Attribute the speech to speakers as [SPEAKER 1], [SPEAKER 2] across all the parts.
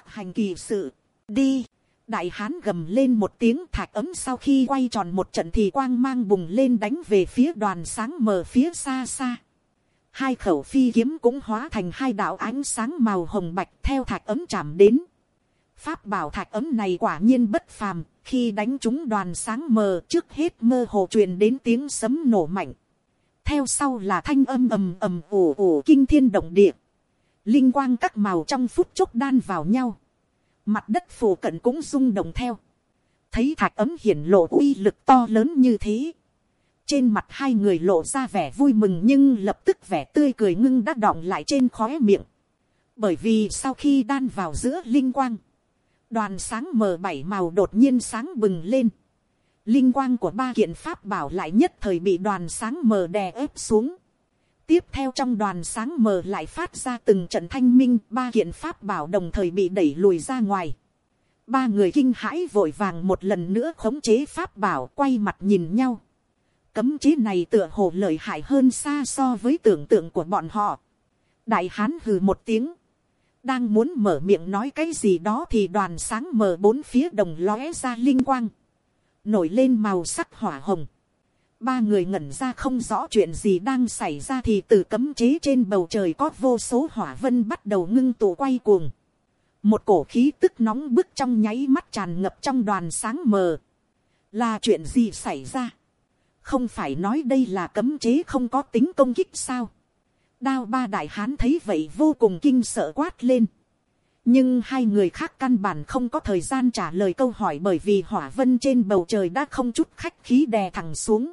[SPEAKER 1] các hành kỳ sự, đi, đại hán gầm lên một tiếng thạch ấm sau khi quay tròn một trận thì quang mang bùng lên đánh về phía đoàn sáng mờ phía xa xa. Hai khẩu phi kiếm cũng hóa thành hai đạo ánh sáng màu hồng bạch theo thạch ấm chạm đến. Pháp bảo thạch ấm này quả nhiên bất phàm, khi đánh trúng đoàn sáng mờ trước hết mơ hồ truyền đến tiếng sấm nổ mạnh. Theo sau là thanh âm ầm ầm ủ ủ kinh thiên động địa. Linh quang các màu trong phút chốc đan vào nhau. Mặt đất phù cận cũng rung động theo. Thấy thạch ấm hiển lộ uy lực to lớn như thế. Trên mặt hai người lộ ra vẻ vui mừng nhưng lập tức vẻ tươi cười ngưng đã đọng lại trên khóe miệng. Bởi vì sau khi đan vào giữa linh quang, đoàn sáng mờ bảy màu đột nhiên sáng bừng lên. Linh quang của ba kiện pháp bảo lại nhất thời bị đoàn sáng mờ đè ép xuống. Tiếp theo trong đoàn sáng mờ lại phát ra từng trận thanh minh, ba kiện pháp bảo đồng thời bị đẩy lùi ra ngoài. Ba người kinh hãi vội vàng một lần nữa khống chế pháp bảo quay mặt nhìn nhau. Cấm chế này tựa hồ lợi hại hơn xa so với tưởng tượng của bọn họ. Đại hán hừ một tiếng đang muốn mở miệng nói cái gì đó thì đoàn sáng mờ bốn phía đồng lóe ra linh quang, nổi lên màu sắc hỏa hồng. Ba người ngẩn ra không rõ chuyện gì đang xảy ra thì từ cấm chế trên bầu trời có vô số hỏa vân bắt đầu ngưng tụ quay cuồng. Một cổ khí tức nóng bức trong nháy mắt tràn ngập trong đoàn sáng mờ. Là chuyện gì xảy ra? Không phải nói đây là cấm chế không có tính công kích sao? Đao ba đại hán thấy vậy vô cùng kinh sợ quát lên. Nhưng hai người khác căn bản không có thời gian trả lời câu hỏi bởi vì hỏa vân trên bầu trời đã không chút khách khí đè thẳng xuống.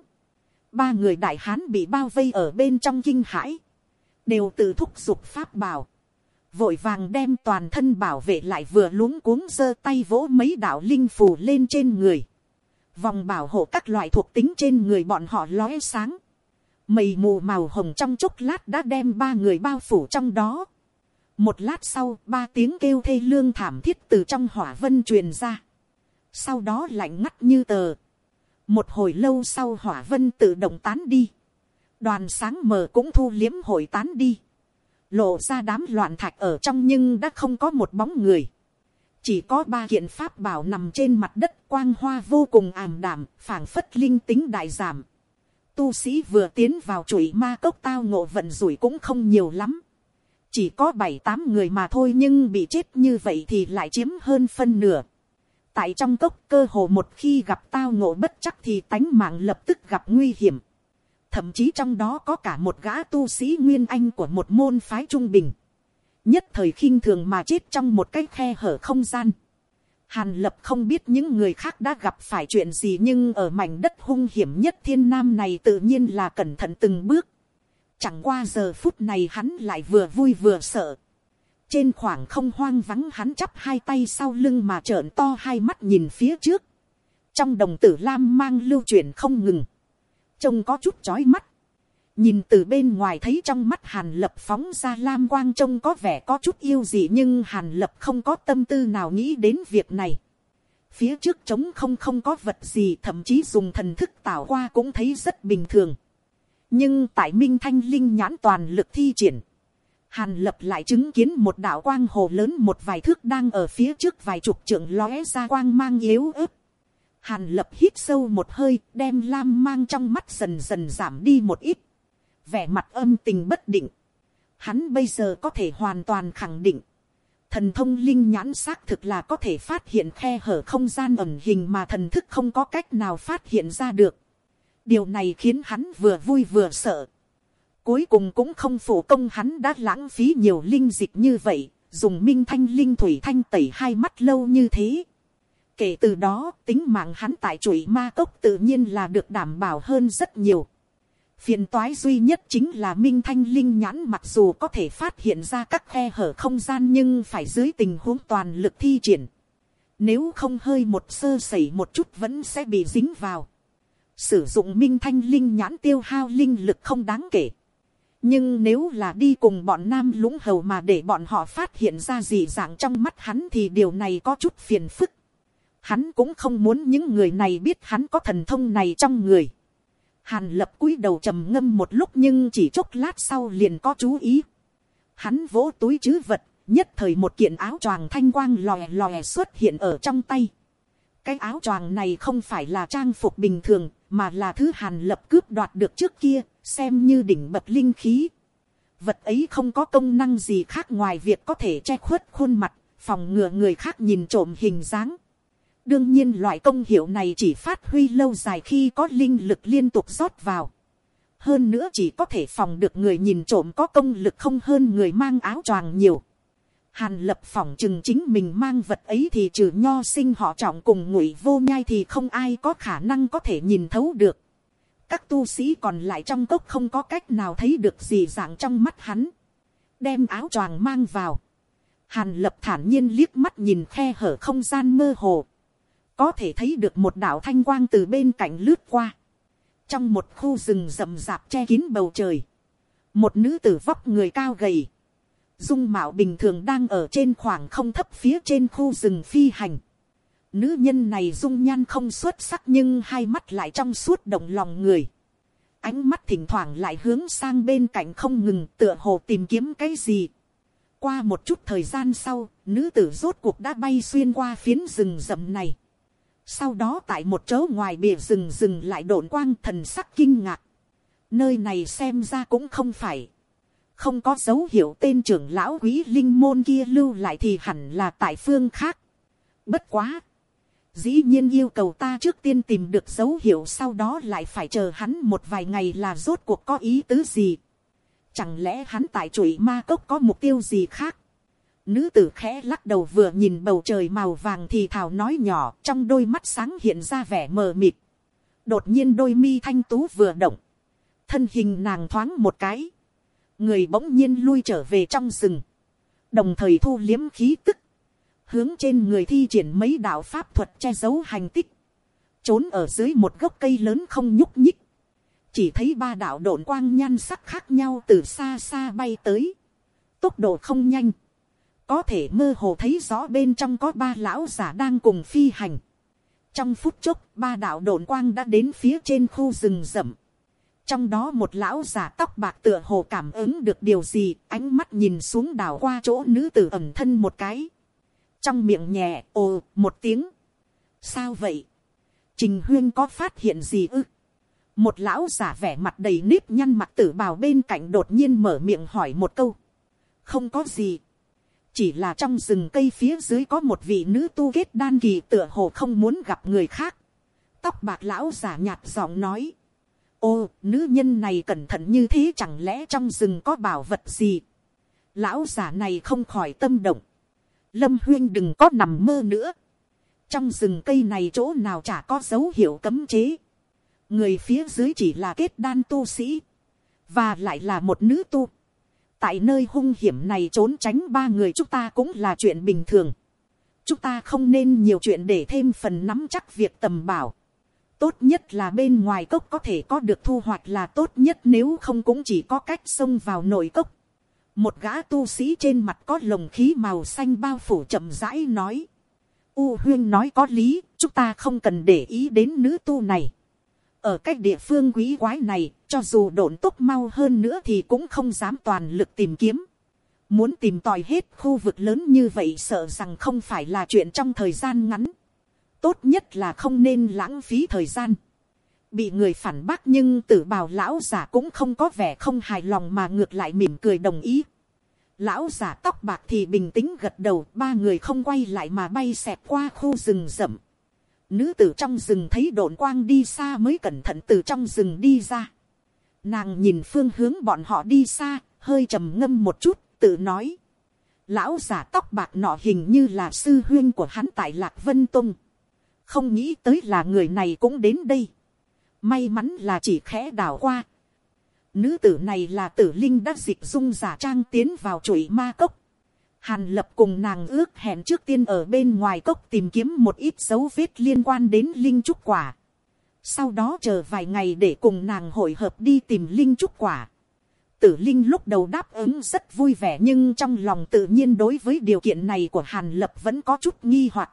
[SPEAKER 1] Ba người đại hán bị bao vây ở bên trong kinh hãi. Đều tự thúc giục pháp bảo. Vội vàng đem toàn thân bảo vệ lại vừa luống cuống giơ tay vỗ mấy đạo linh phù lên trên người. Vòng bảo hộ các loại thuộc tính trên người bọn họ lóe sáng mây mù màu hồng trong chốc lát đã đem ba người bao phủ trong đó. một lát sau, ba tiếng kêu thê lương thảm thiết từ trong hỏa vân truyền ra. sau đó lạnh ngắt như tờ một hồi lâu sau hỏa vân tự động tán đi. đoàn sáng mờ cũng thu liếm hội tán đi. lộ ra đám loạn thạch ở trong nhưng đã không có một bóng người. chỉ có ba kiện pháp bảo nằm trên mặt đất quang hoa vô cùng ảm đạm, phảng phất linh tính đại giảm tu sĩ vừa tiến vào chuỗi ma cốc tao ngộ vận rủi cũng không nhiều lắm. Chỉ có bảy tám người mà thôi nhưng bị chết như vậy thì lại chiếm hơn phân nửa. Tại trong cốc cơ hồ một khi gặp tao ngộ bất chắc thì tánh mạng lập tức gặp nguy hiểm. Thậm chí trong đó có cả một gã tu sĩ nguyên anh của một môn phái trung bình. Nhất thời khinh thường mà chết trong một cái khe hở không gian. Hàn lập không biết những người khác đã gặp phải chuyện gì nhưng ở mảnh đất hung hiểm nhất thiên nam này tự nhiên là cẩn thận từng bước. Chẳng qua giờ phút này hắn lại vừa vui vừa sợ. Trên khoảng không hoang vắng hắn chắp hai tay sau lưng mà trợn to hai mắt nhìn phía trước. Trong đồng tử lam mang lưu chuyển không ngừng. Trông có chút chói mắt. Nhìn từ bên ngoài thấy trong mắt hàn lập phóng ra lam quang trông có vẻ có chút yêu gì nhưng hàn lập không có tâm tư nào nghĩ đến việc này. Phía trước trống không không có vật gì, thậm chí dùng thần thức tạo qua cũng thấy rất bình thường. Nhưng tại minh thanh linh nhãn toàn lực thi triển. Hàn lập lại chứng kiến một đạo quang hồ lớn một vài thước đang ở phía trước vài chục trượng lóe ra quang mang yếu ớt. Hàn lập hít sâu một hơi, đem lam mang trong mắt dần dần giảm đi một ít vẻ mặt âm tình bất định. Hắn bây giờ có thể hoàn toàn khẳng định. Thần thông linh nhãn xác thực là có thể phát hiện khe hở không gian ẩn hình mà thần thức không có cách nào phát hiện ra được. Điều này khiến hắn vừa vui vừa sợ. Cuối cùng cũng không phủ công hắn đã lãng phí nhiều linh dịch như vậy, dùng minh thanh linh thủy thanh tẩy hai mắt lâu như thế. Kể từ đó, tính mạng hắn tại chuỗi ma cốc tự nhiên là được đảm bảo hơn rất nhiều phiền toái duy nhất chính là minh thanh linh nhãn mặc dù có thể phát hiện ra các khe hở không gian nhưng phải dưới tình huống toàn lực thi triển. Nếu không hơi một sơ sẩy một chút vẫn sẽ bị dính vào. Sử dụng minh thanh linh nhãn tiêu hao linh lực không đáng kể. Nhưng nếu là đi cùng bọn nam lũng hầu mà để bọn họ phát hiện ra gì dạng trong mắt hắn thì điều này có chút phiền phức. Hắn cũng không muốn những người này biết hắn có thần thông này trong người Hàn lập cúi đầu trầm ngâm một lúc nhưng chỉ chốc lát sau liền có chú ý. Hắn vỗ túi chứ vật, nhất thời một kiện áo choàng thanh quang lòe lòe xuất hiện ở trong tay. cái áo choàng này không phải là trang phục bình thường, mà là thứ hàn lập cướp đoạt được trước kia, xem như đỉnh bậc linh khí. vật ấy không có công năng gì khác ngoài việc có thể che khuất khuôn mặt, phòng ngừa người khác nhìn trộm hình dáng. đương nhiên loại công hiệu này chỉ phát huy lâu dài khi có linh lực liên tục rót vào hơn nữa chỉ có thể phòng được người nhìn trộm có công lực không hơn người mang áo choàng nhiều. Hàn lập phỏng chừng chính mình mang vật ấy thì trừ nho sinh họ trọng cùng ngụy vô nhai thì không ai có khả năng có thể nhìn thấu được. Các tu sĩ còn lại trong cốc không có cách nào thấy được gì dạng trong mắt hắn. Đem áo choàng mang vào. Hàn lập thản nhiên liếc mắt nhìn khe hở không gian mơ hồ. Có thể thấy được một đạo thanh quang từ bên cạnh lướt qua trong một khu rừng rậm rạp che kín bầu trời, một nữ tử vóc người cao gầy, dung mạo bình thường đang ở trên khoảng không thấp phía trên khu rừng phi hành. Nữ nhân này dung nhan không xuất sắc nhưng hai mắt lại trong suốt động lòng người. Ánh mắt thỉnh thoảng lại hướng sang bên cạnh không ngừng tựa hồ tìm kiếm cái gì. Qua một chút thời gian sau, nữ tử rốt cuộc đã bay xuyên qua phiến rừng rậm này sau đó tại một chỗ ngoài bìa rừng rừng lại độn quang thần sắc kinh ngạc. nơi này xem ra cũng không phải không có dấu hiệu tên trưởng lão quý linh môn kia lưu lại thì hẳn là tại phương khác. bất quá. dĩ nhiên yêu cầu ta trước tiên tìm được dấu hiệu sau đó lại phải chờ hắn một vài ngày là rốt cuộc có ý tứ gì. chẳng lẽ hắn tại chuỗi ma cốc có mục tiêu gì khác Nữ tử khẽ lắc đầu vừa nhìn bầu trời màu vàng thì thảo nói nhỏ, trong đôi mắt sáng hiện ra vẻ mờ mịt. Đột nhiên đôi mi thanh tú vừa động. Thân hình nàng thoáng một cái. Người bỗng nhiên lui trở về trong rừng. Đồng thời thu liếm khí tức. Hướng trên người thi triển mấy đạo pháp thuật che giấu hành tích. Trốn ở dưới một gốc cây lớn không nhúc nhích. Chỉ thấy ba đạo độn quang nhan sắc khác nhau từ xa xa bay tới. Tốc độ không nhanh có thể mơ hồ thấy rõ bên trong có ba lão giả đang cùng phi hành. trong phút chốc, ba đạo đồn quang đã đến phía trên khu rừng rậm trong đó một lão giả tóc bạc tựa hồ cảm ứng được điều gì, ánh mắt nhìn xuống đảo qua chỗ nữ tử ẩm thân một cái. trong miệng nhẹ, ồ, một tiếng. sao vậy trình huyên có phát hiện gì ư một lão giả vẻ mặt đầy nếp nhăn mặt tử bào bên cạnh đột nhiên mở miệng hỏi một câu. không có gì chỉ là trong rừng cây phía dưới có một vị nữ tu kết đan kỳ tựa hồ không muốn gặp người khác. Tóc bạc lão giả nhạt giọng nói. Ô, nữ nhân này cẩn thận như thế chẳng lẽ trong rừng có bảo vật gì. Lão giả này không khỏi tâm động. Lâm huyên đừng có nằm mơ nữa. Trong rừng cây này chỗ nào chả có dấu hiệu cấm chế. Người phía dưới chỉ là kết đan tu sĩ. Và lại là một nữ tu tại nơi hung hiểm này trốn tránh ba người chúng ta cũng là chuyện bình thường. chúng ta không nên nhiều chuyện để thêm phần nắm chắc việc tầm bảo tốt nhất là bên ngoài cốc có thể có được thu hoạch là tốt nhất nếu không cũng chỉ có cách xông vào nội cốc. một gã tu sĩ trên mặt có lồng khí màu xanh bao phủ chậm rãi nói. u huyên nói có lý, chúng ta không cần để ý đến nữ tu này ở cách địa phương quý quái này, cho dù độn tốc mau hơn nữa thì cũng không dám toàn lực tìm kiếm. Muốn tìm tòi hết khu vực lớn như vậy sợ rằng không phải là chuyện trong thời gian ngắn. Tốt nhất là không nên lãng phí thời gian. Bị người phản bác nhưng tử bào lão giả cũng không có vẻ không hài lòng mà ngược lại mỉm cười đồng ý. Lão giả tóc bạc thì bình tĩnh gật đầu ba người không quay lại mà bay xẹp qua khu rừng rậm Nữ tử trong rừng thấy đồn quang đi xa mới cẩn thận từ trong rừng đi ra. Nàng nhìn phương hướng bọn họ đi xa, hơi trầm ngâm một chút, tự nói. Lão giả tóc bạc nọ hình như là sư huyên của hắn tại Lạc Vân Tông. Không nghĩ tới là người này cũng đến đây. May mắn là chỉ khẽ đảo qua. Nữ tử này là tử linh đã dịch dung giả trang tiến vào chuỗi ma cốc. Hàn lập cùng nàng ước hẹn trước tiên ở bên ngoài cốc tìm kiếm một ít dấu vết liên quan đến linh trúc quả. Sau đó chờ vài ngày để cùng nàng hội hợp đi tìm linh trúc quả. Tử Linh lúc đầu đáp ứng rất vui vẻ nhưng trong lòng tự nhiên đối với điều kiện này của Hàn Lập vẫn có chút nghi hoặc.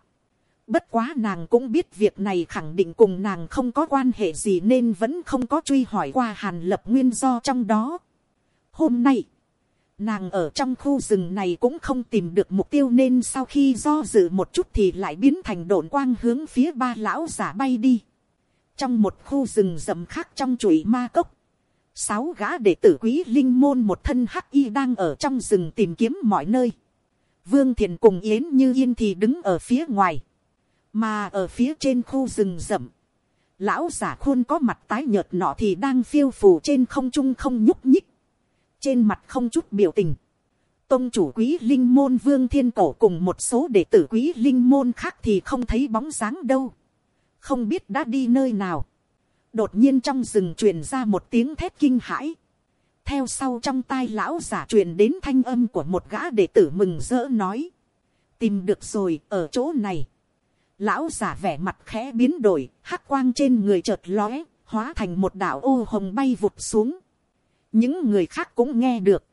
[SPEAKER 1] Bất quá nàng cũng biết việc này khẳng định cùng nàng không có quan hệ gì nên vẫn không có truy hỏi qua Hàn Lập nguyên do trong đó. Hôm nay, Nàng ở trong khu rừng này cũng không tìm được mục tiêu nên sau khi do dự một chút thì lại biến thành đồn quang hướng phía ba lão giả bay đi. Trong một khu rừng rậm khác trong chuỗi ma cốc. Sáu gã đệ tử quý linh môn một thân hắc y đang ở trong rừng tìm kiếm mọi nơi. Vương Thiền cùng Yến Như Yên thì đứng ở phía ngoài. Mà ở phía trên khu rừng rậm. Lão giả khuôn có mặt tái nhợt nọ thì đang phiêu phù trên không trung không nhúc nhích trên mặt không chút biểu tình. Tông chủ quý linh môn vương thiên cổ cùng một số đệ tử quý linh môn khác thì không thấy bóng dáng đâu. Không biết đã đi nơi nào. Đột nhiên trong rừng truyền ra một tiếng thét kinh hãi. Theo sau trong tai lão giả truyền đến thanh âm của một gã đệ tử mừng rỡ nói. Tìm được rồi, ở chỗ này. Lão giả vẻ mặt khẽ biến đổi, hắc quang trên người chợt lóe, hóa thành một đảo ô hồng bay vụt xuống những người khác cũng nghe được.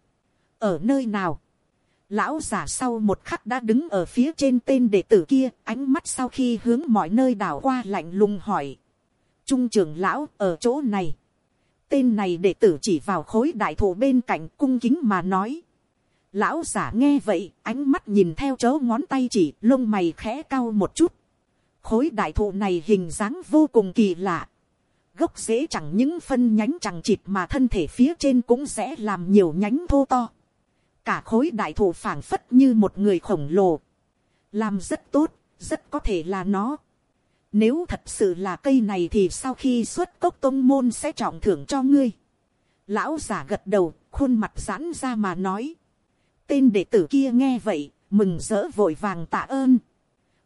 [SPEAKER 1] ở nơi nào, lão giả sau một khắc đã đứng ở phía trên tên đệ tử kia, ánh mắt sau khi hướng mọi nơi đảo qua lạnh lùng hỏi. trung trưởng lão ở chỗ này. tên này đệ tử chỉ vào khối đại thổ bên cạnh cung kính mà nói. lão giả nghe vậy, ánh mắt nhìn theo chớ ngón tay chỉ lông mày khẽ cao một chút khối đại thụ này hình dáng vô cùng kỳ lạ gốc rễ chẳng những phân nhánh chẳng chịt mà thân thể phía trên cũng sẽ làm nhiều nhánh thô to. Cả khối đại thụ phảng phất như một người khổng lồ. Làm rất tốt, rất có thể là nó. Nếu thật sự là cây này thì sau khi xuất cốc tông môn sẽ trọng thưởng cho ngươi. Lão giả gật đầu, khuôn mặt giãn ra mà nói. Tên đệ tử kia nghe vậy, mừng rỡ vội vàng tạ ơn.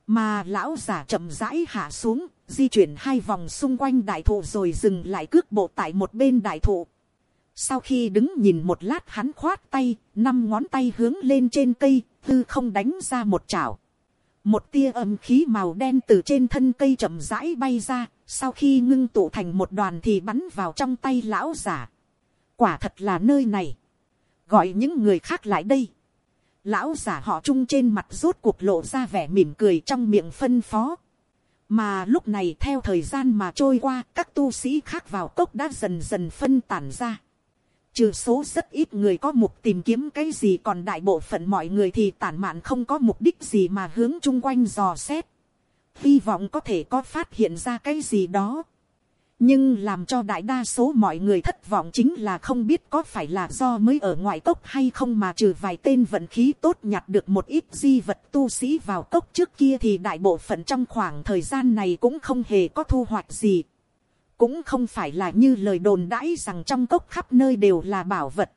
[SPEAKER 1] Mà lão giả chậm rãi hạ xuống, di chuyển hai vòng xung quanh đại thụ rồi dừng lại cước bộ tại một bên đại thụ. Sau khi đứng nhìn một lát hắn khoát tay, năm ngón tay hướng lên trên cây, tư không đánh ra một chảo. Một tia âm khí màu đen từ trên thân cây chậm rãi bay ra, sau khi ngưng tụ thành một đoàn thì bắn vào trong tay lão giả. Quả thật là nơi này. Gọi những người khác lại đây. Lão giả họ trung trên mặt rốt cuộc lộ ra vẻ mỉm cười trong miệng phân phó. Mà lúc này theo thời gian mà trôi qua, các tu sĩ khác vào cốc đã dần dần phân tản ra. Trừ số rất ít người có mục tìm kiếm cái gì, còn đại bộ phận mọi người thì tản mạn không có mục đích gì mà hướng chung quanh dò xét. Hy vọng có thể có phát hiện ra cái gì đó nhưng làm cho đại đa số mọi người thất vọng chính là không biết có phải là do mới ở ngoại cốc hay không mà trừ vài tên vận khí tốt nhặt được một ít di vật tu sĩ vào cốc trước kia thì đại bộ phận trong khoảng thời gian này cũng không hề có thu hoạch gì. cũng không phải là như lời đồn đãi rằng trong cốc khắp nơi đều là bảo vật.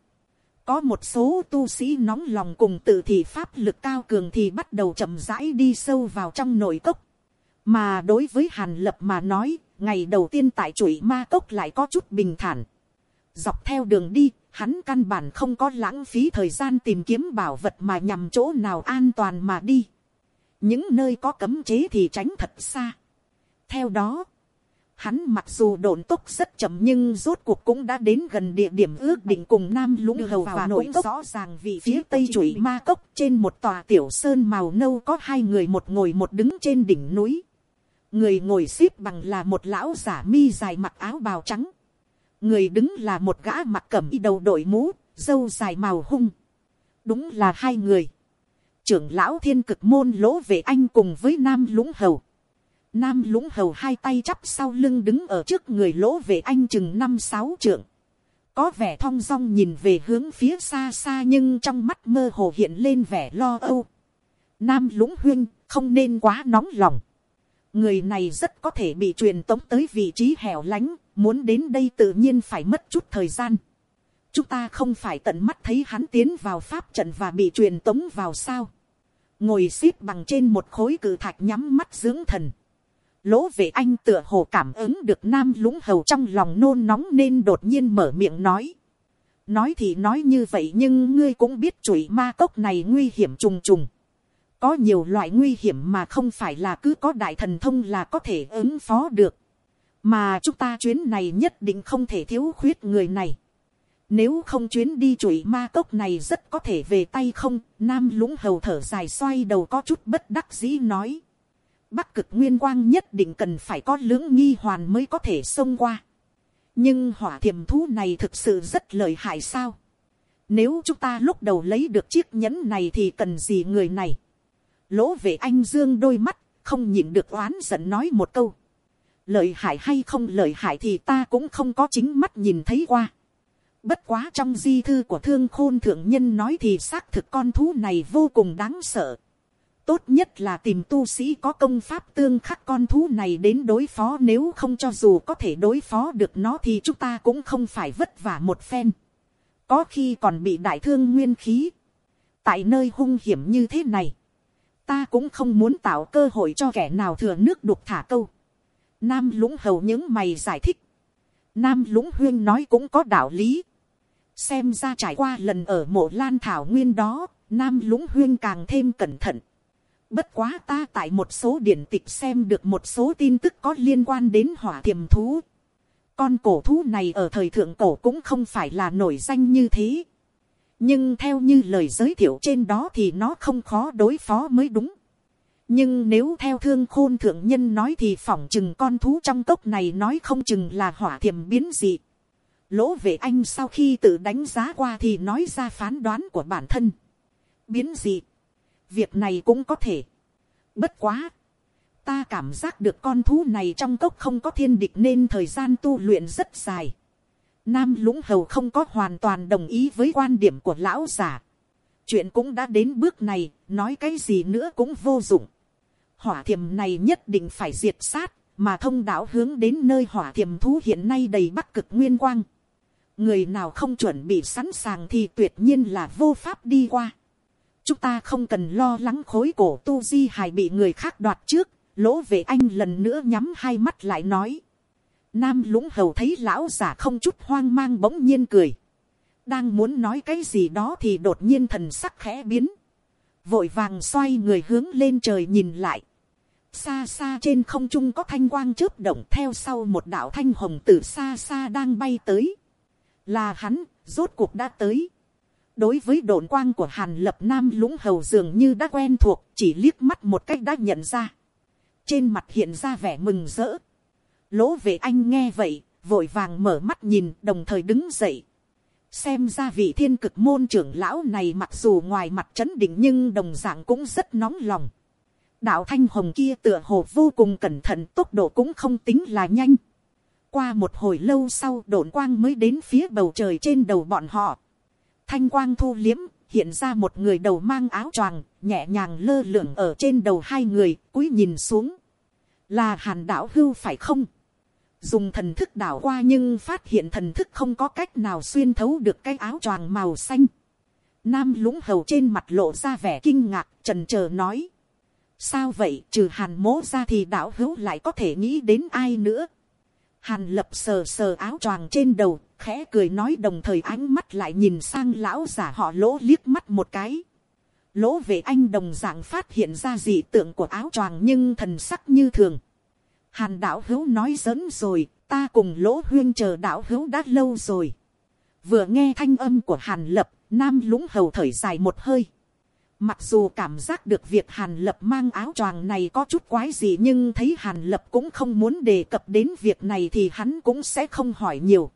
[SPEAKER 1] có một số tu sĩ nóng lòng cùng tự thị pháp lực cao cường thì bắt đầu chậm rãi đi sâu vào trong nội cốc. mà đối với hàn lập mà nói ngày đầu tiên tại chuỗi ma cốc lại có chút bình thản. Dọc theo đường đi, hắn căn bản không có lãng phí thời gian tìm kiếm bảo vật mà nhằm chỗ nào an toàn mà đi. Những nơi có cấm chế thì tránh thật xa. Theo đó, hắn mặc dù đồn tốc rất chậm nhưng rốt cuộc cũng đã đến gần địa điểm ước định cùng nam lũng hầu và nội tốc rõ ràng vị phía tây chuỗi ma cốc trên một tòa tiểu sơn màu nâu có hai người một ngồi một đứng trên đỉnh núi người ngồi xếp bằng là một lão giả mi dài mặc áo bào trắng, người đứng là một gã mặc cẩm y đầu đội mũ, dâu dài màu hung, đúng là hai người, trưởng lão thiên cực môn lỗ về anh cùng với nam lũng hầu, nam lũng hầu hai tay chắp sau lưng đứng ở trước người lỗ về anh chừng năm sáu trượng, có vẻ thong dong nhìn về hướng phía xa xa nhưng trong mắt mơ hồ hiện lên vẻ lo âu. Nam lũng huyên không nên quá nóng lòng người này rất có thể bị truyền tống tới vị trí hẻo lánh, muốn đến đây tự nhiên phải mất chút thời gian. chúng ta không phải tận mắt thấy hắn tiến vào pháp trận và bị truyền tống vào sao. ngồi xếp bằng trên một khối cử thạch nhắm mắt dưỡng thần. lỗ về anh tựa hồ cảm ứng được nam lũng hầu trong lòng nôn nóng nên đột nhiên mở miệng nói. nói thì nói như vậy nhưng ngươi cũng biết chuỗi ma cốc này nguy hiểm trùng trùng có nhiều loại nguy hiểm mà không phải là cứ có đại thần thông là có thể ứng phó được. mà chúng ta chuyến này nhất định không thể thiếu khuyết người này. nếu không chuyến đi chuỗi ma cốc này rất có thể về tay không, nam lũng hầu thở dài xoay đầu có chút bất đắc dĩ nói. bắc cực nguyên quang nhất định cần phải có lưỡng nghi hoàn mới có thể xông qua. nhưng hỏa thiềm thú này thực sự rất lợi hại sao. Nếu chúng ta lúc đầu lấy được chiếc nhẫn này thì cần gì người này. Lỗ về anh dương đôi mắt, không nhịn được oán giận nói một câu. Lợi hại hay không lợi hại thì ta cũng không có chính mắt nhìn thấy qua. Bất quá trong di thư của thương khôn thượng nhân nói thì xác thực con thú này vô cùng đáng sợ. Tốt nhất là tìm tu sĩ có công pháp tương khắc con thú này đến đối phó nếu không cho dù có thể đối phó được nó thì chúng ta cũng không phải vất vả một phen. Có khi còn bị đại thương nguyên khí. Tại nơi hung hiểm như thế này. Ta cũng không muốn tạo cơ hội cho kẻ nào thừa nước đục thả câu. Nam lũng hầu những mày giải thích. Nam lũng huyên nói cũng có đạo lý. Xem ra trải qua lần ở mộ lan thảo nguyên đó, Nam lũng huyên càng thêm cẩn thận. Bất quá ta tại một số điển tịch xem được một số tin tức có liên quan đến hỏa thiềm thú. Con cổ thú này ở thời thượng cổ cũng không phải là nổi danh như thế. Nhưng theo như lời giới thiệu trên đó thì nó không khó đối phó mới đúng. Nhưng nếu theo thương khôn thượng nhân nói thì phỏng chừng con thú trong cốc này nói không chừng là hỏa thiềm biến dị. Lỗ vệ anh sau khi tự đánh giá qua thì nói ra phán đoán của bản thân. Biến dị. Việc này cũng có thể. Bất quá. Ta cảm giác được con thú này trong cốc không có thiên địch nên thời gian tu luyện rất dài. Nam lũng hầu không có hoàn toàn đồng ý với quan điểm của lão giả. Chuyện cũng đã đến bước này, nói cái gì nữa cũng vô dụng. Hỏa thiềm này nhất định phải diệt sát, mà thông đạo hướng đến nơi hỏa thiềm thú hiện nay đầy bắc cực nguyên quang. Người nào không chuẩn bị sẵn sàng thì tuyệt nhiên là vô pháp đi qua. Chúng ta không cần lo lắng khối cổ tu di hài bị người khác đoạt trước, lỗ về anh lần nữa nhắm hai mắt lại nói. Nam lũng hầu thấy lão giả không chút hoang mang bỗng nhiên cười. Đang muốn nói cái gì đó thì đột nhiên thần sắc khẽ biến. Vội vàng xoay người hướng lên trời nhìn lại. Xa xa trên không trung có thanh quang chớp động theo sau một đạo thanh hồng từ xa xa đang bay tới. Là hắn, rốt cuộc đã tới. Đối với độn quang của Hàn Lập Nam lũng hầu dường như đã quen thuộc, chỉ liếc mắt một cách đã nhận ra. Trên mặt hiện ra vẻ mừng rỡ. Lỗ vệ anh nghe vậy, vội vàng mở mắt nhìn, đồng thời đứng dậy. Xem ra vị thiên cực môn trưởng lão này mặc dù ngoài mặt chấn định nhưng đồng dạng cũng rất nóng lòng. Đạo thanh hồng kia tựa hồ vô cùng cẩn thận tốc độ cũng không tính là nhanh. Qua một hồi lâu sau đổn quang mới đến phía bầu trời trên đầu bọn họ. Thanh quang thu liếm, hiện ra một người đầu mang áo choàng, nhẹ nhàng lơ lửng ở trên đầu hai người, cúi nhìn xuống. Là hàn đảo hưu phải không? Dùng thần thức đảo qua nhưng phát hiện thần thức không có cách nào xuyên thấu được cái áo choàng màu xanh. Nam lũng hầu trên mặt lộ ra vẻ kinh ngạc, trần chờ nói. Sao vậy, trừ hàn mố ra thì đảo hữu lại có thể nghĩ đến ai nữa? Hàn lập sờ sờ áo choàng trên đầu, khẽ cười nói đồng thời ánh mắt lại nhìn sang lão giả họ lỗ liếc mắt một cái. Lỗ về anh đồng dạng phát hiện ra dị tượng của áo choàng nhưng thần sắc như thường. Hàn đạo hữu nói giỡn rồi, ta cùng lỗ huyên chờ đạo hữu đã lâu rồi. Vừa nghe thanh âm của hàn lập, nam lũng hầu thở dài một hơi. Mặc dù cảm giác được việc Hàn Lập mang áo choàng này có chút quái gì nhưng thấy Hàn Lập cũng không muốn đề cập đến việc này thì hắn cũng sẽ không hỏi nhiều.